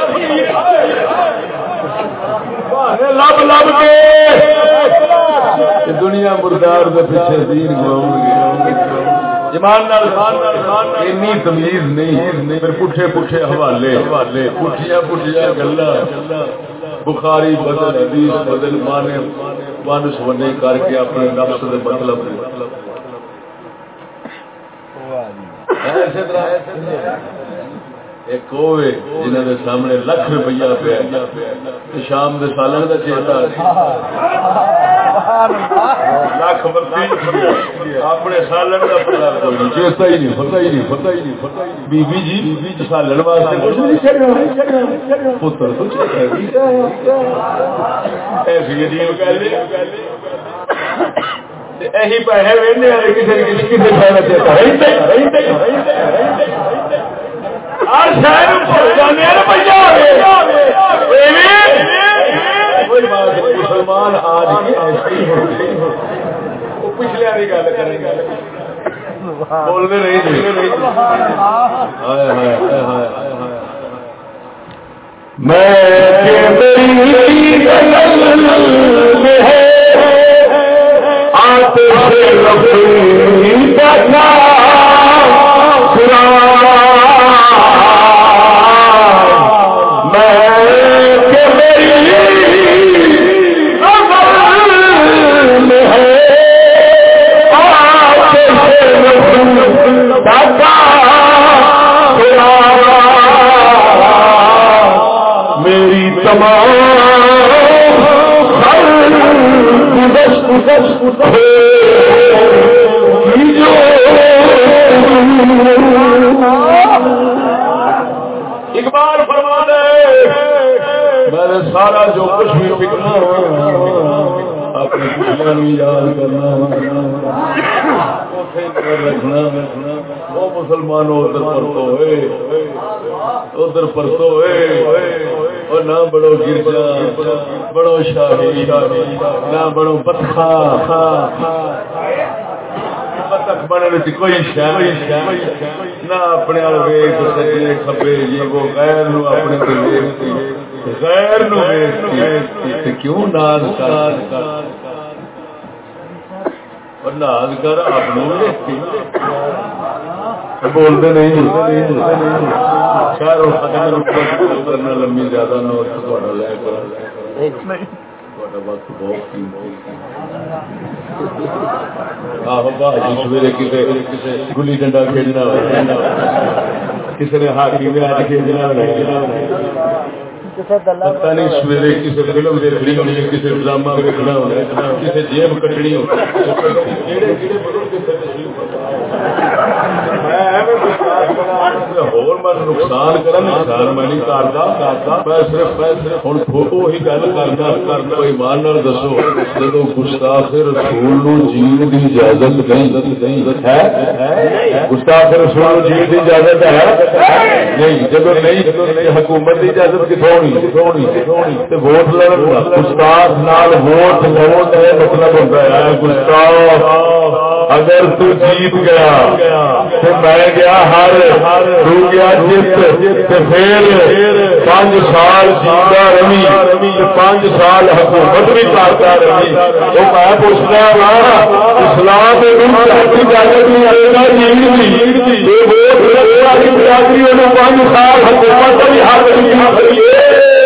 [SPEAKER 2] لب لب کے۔ دنیا مردار کے پیچھے دین تمیز نہیں پٹھے پٹھے حوالے۔ پٹھیا پٹھیا گلا بخاری بدل حدیث بدل مانے ون سونے کر کے اپنے نفس کے مطلب ایسے طرح۔ ایک ہوئے جنہوں نے سامنے لکھ روپیہ پہ شام کے سالن کا چیتا۔ لکھ اپنے سالن کا چیتا ہی نہیں پتا ہی نہیں پتا ہی نہیں بی بی جی بی جی سالن واسطے۔ پتر ایسی عجیب گل ایسی پیسے کسی کسی مسلمان آج پچھلے والی گل کریں گے۔ بولنے نہیں میں آتے
[SPEAKER 1] بھی شاہی نہ بڑو کوئی نہ اپنے سجے کبے جی، وہ غیر نو اپنے غیر نو کیوں ناز کر؟ ناز کر اپنے بولتے نہیں. کرنا لمبی زیادہ نہ لے کر وقت بہت گلی ڈنڈا کھیلنا کسی نے ہاکی کھیلنا پتا نہیں سویرے کسی فلم دیکھنی ہونی ہے کسی ڈرامہ دیکھنا ہونا کسی جیب کٹنی ہو نقصان کرا نقصان میں نہیں کرتا میں صرف ہوں وہی گل کرنا کرنا دسو گستاخ رسول نو جیون اجازت نہیں ہے گستاخ رسول جیون اجازت ہے نہیں جب نہیں حکومت کی اجازت کتوں ووٹ لڑن گستاخ نال ووٹ لڑن مطلب ہوتا ہے گستاخ اگر تو جیت گیا تو میں گیا ہر، تو گیا جیت، تو پھر پانچ سال جیتا رہی پانچ سال حکومت بھی کرتا رہی۔ تو میں پوچھنا وا اسلام اجازت نہیں ووٹ برادری پانچ سال حکومت بھی حق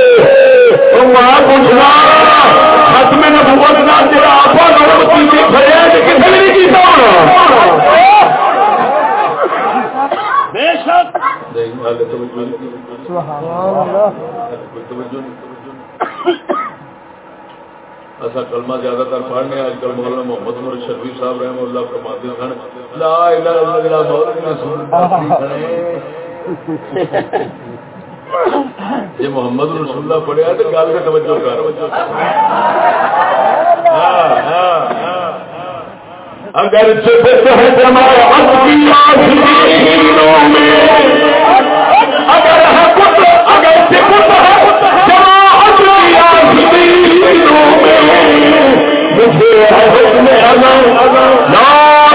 [SPEAKER 1] تو میں پوچھنا ختم نبوت کا جڑا آپ کھڑے کسی بھی نہیں کیتا ایسا کلمہ زیادہ تر پڑھنے آج کل مولانا محمد مر شفیع صاحب رحم اللہ فرماتے سن لا الہ الا اللہ مولانا یہ محمد رسول اللہ پڑھیا تو گل کا توجہ کر اگر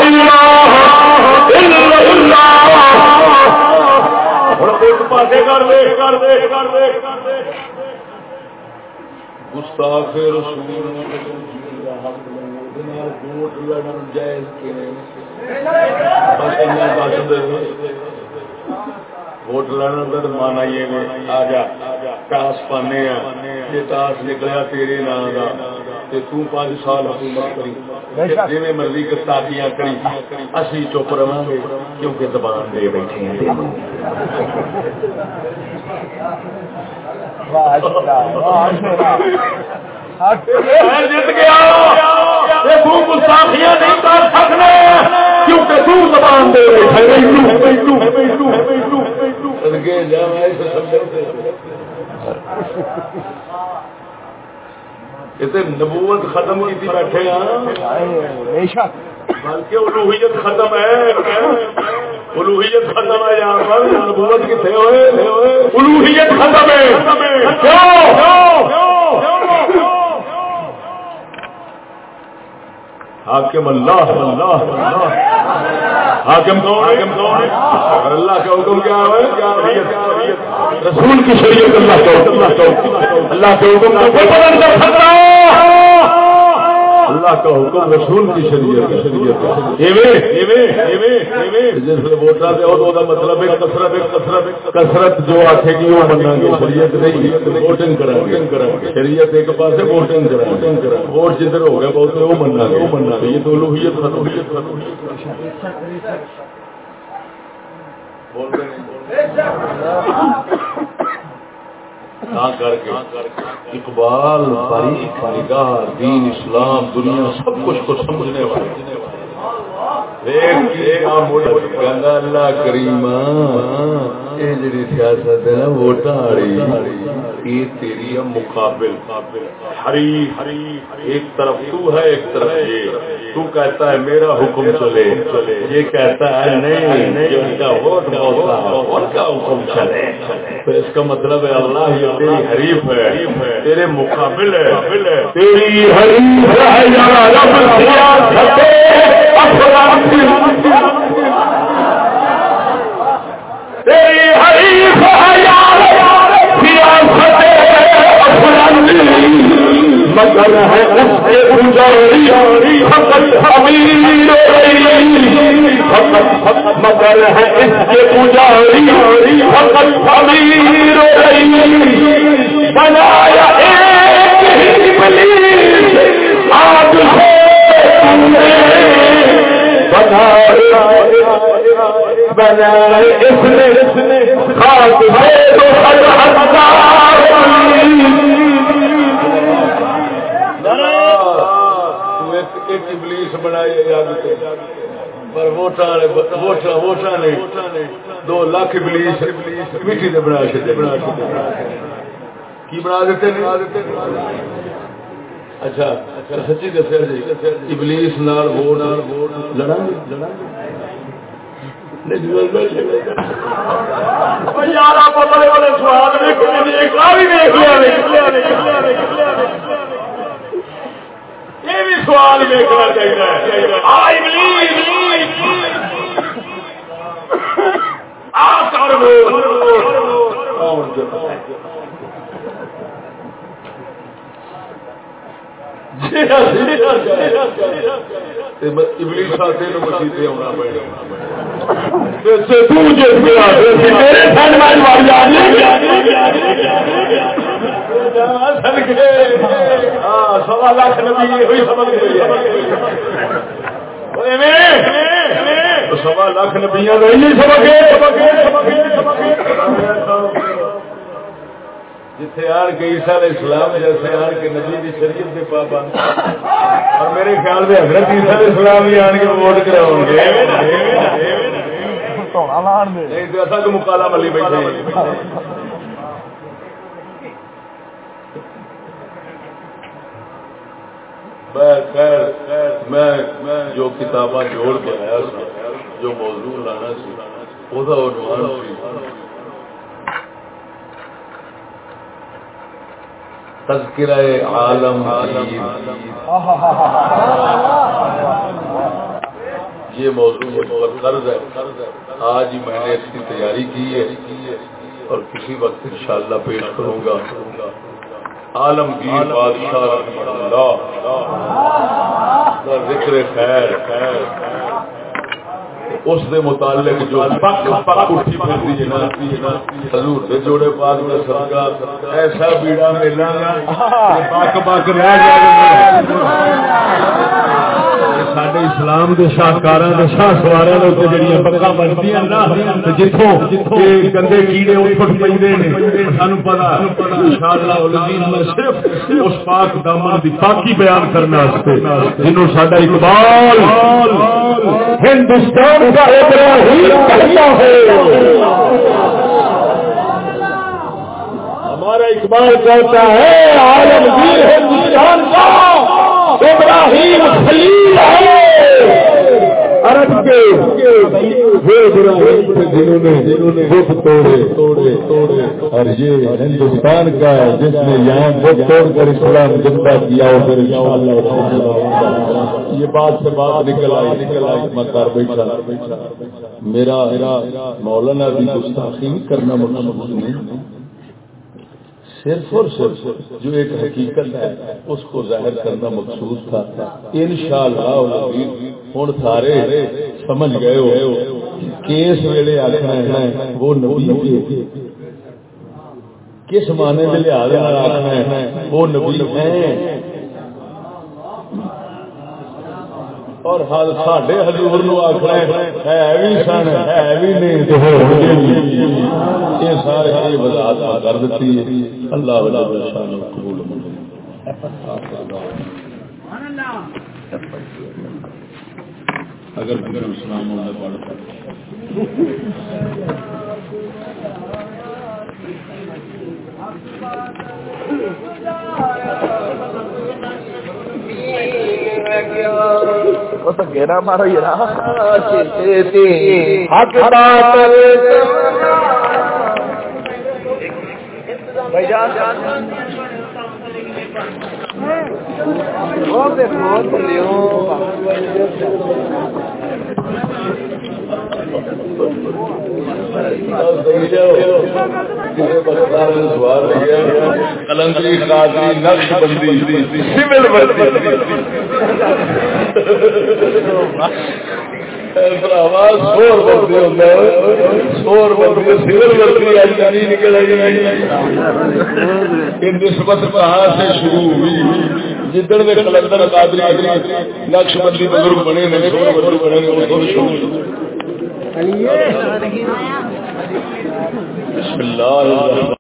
[SPEAKER 1] مجھے اگر گستاخ جی ووٹ لڑن جائز ووٹ لڑن کا مانا یہ آ جا ٹاس پانے ٹاس نکلیا تیرے نام کا تو پانچ سال حکومت کری۔ جی مرضی گستاخیاں کری اسی چپ رہا گے کیونکہ زبان دے بیٹھے ہیں۔ جیت گیا گستاخیاں نہیں کر سکنے کیونکہ تو زبان دے نبوت ختم کی بیٹھے بلکہ الوحیت ختم ہے۔ الوحیت ختم ہے یہاں پر۔ نبوت کتنے ہوئے؟ الوحیت ختم ہے۔ حاکم اللہ اللہ اللہ حاکم کون حاکم کون اگر اللہ کا حکم کیا ہے؟ رسول کی شریعت اللہ کا حکم۔ اللہ کے حکم کا کوئی بدل کر سکتا۔ اللہ کا حکم رسول کی شریعت مطلب کسرت جو آخے گی وہ منا گے۔ شریعت نہیں ووٹنگ کرا شریعت ایک پاس ووٹنگ کرا ووٹ جدھر ہو گیا بہت وہ منا گے۔ وہ منا گے۔ یہ تو لوہیت ختم بول رہے اقبال باریک نگاہ دین اسلام دنیا سب کچھ کو سمجھنے والے اللہ کریم یہ جڑی سیاست ہے نا ووٹاں والی یہ تیری ہے مقابل۔ ہری ہری ایک طرف تو ہے، ایک طرف یہ۔ تو کہتا ہے، میرا حکم چلے۔ یہ کہتا ہے، نہیں ان کا ووٹ موسا ان کا حکم چلے؟ تو اس کا مطلب ہے، اللہ یہ تیری حریف ہے، تیرے مقابل ہے۔ تیری حریف ہے، یا رب سیاست مگر ہے اس کے پجاری فقط امیر فقط مگر ہے اس کے پجاری فقط امیر بنایا ایک ہی پلیس آج ہے ابلیس بنائی پر ووٹاں نے دو لاکھ ابلیس مٹی دے بنا چھڈے بنا کی بنا دیتے بنا دیتے اچھا سچی دسیا جی۔ ابلیس نال لڑا لڑا یہ بھی سوال دیکھنا چاہیے مسیطے ہونا سوا لاکھ نبی سوا لاکھ نبیا جتھے آن کے عیسیٰ علیہ السلام جیسے آن کے نبی کی شریعت کے پابند اور میرے خیال میں حضرت عیسیٰ علیہ السلام بھی آن کے ووٹ کراؤ گے۔ نہیں تو ایسا تو مکالا ملی بیٹھے۔ میں جو کتاباں جوڑ کے آیا جو موضوع لانا سی، وہ عنوان سی تذکرہ عالم یہ موضوع قرض ہے۔ آج ہی میں نے اس کی تیاری کی ہے اور کسی وقت انشاءاللہ پیش کروں گا۔ عالمگیر بادشاہ رحمہ اللہ۔ ذکر خیر خیر۔ اس دے متعلق جو پک پک اٹھی پھرتی ہے نا۔ حضور دے جوڑے پاک دا صدقہ ایسا بیڑا میلا گا پک پک رہ سڈے اسلام کے شاہکار شاہ سوار پکا بنتی جتوں گندے کیڑے اٹھ پہ سان پتا صرف اس پاک دامن کی پاکی بیان کرنے جنہوں سڈا اقبال ہندوستان کا ہمارا اقبال کہتا ہے عالمگیر ہندوستان کا ابراہیم خلیل ہے۔ عرب کے جنہوں نے بت توڑے۔ اور یہ ہندوستان کا ہے، جس نے یہاں بت توڑ کر اسلام زندہ کیا ہو پھر یہ بات سے بات نکل آئی۔ نکل آئی میں کر بیٹھا۔ میرا مولانا بھی گستاخی کرنا مقصود نہیں۔ صرف اور صرف جو ایک حقیقت ہے، اس کو ظاہر کرنا مقصود تھا۔ ان شاء اللہ ہوں سارے سمجھ گئے ہو کس ویلے آخنا ہے، وہ نبی کس معنی میں لحاظ آخنا ہے، وہ نبی ہے اور حال ساڈے حضور نو آخنا ہے بھی سن ہے بھی نہیں یہ سارے یہ وضاحت کر دیتی ہے۔ اللہ شان قبول اگر اگر اسلام
[SPEAKER 4] وہ تو گہرا مارو یہ بھائی جان۔ لیو
[SPEAKER 1] کلندری قادری نقش بندی سول بندی سور بندی سور بندی سول بندی نہیں نکل آئی نسبت کہاں سے شروع ہوئی جدن میں کلندر قادری نقش بندی بزرگ بنے نے سور بندی بنے نے شروع بسم اللہ۔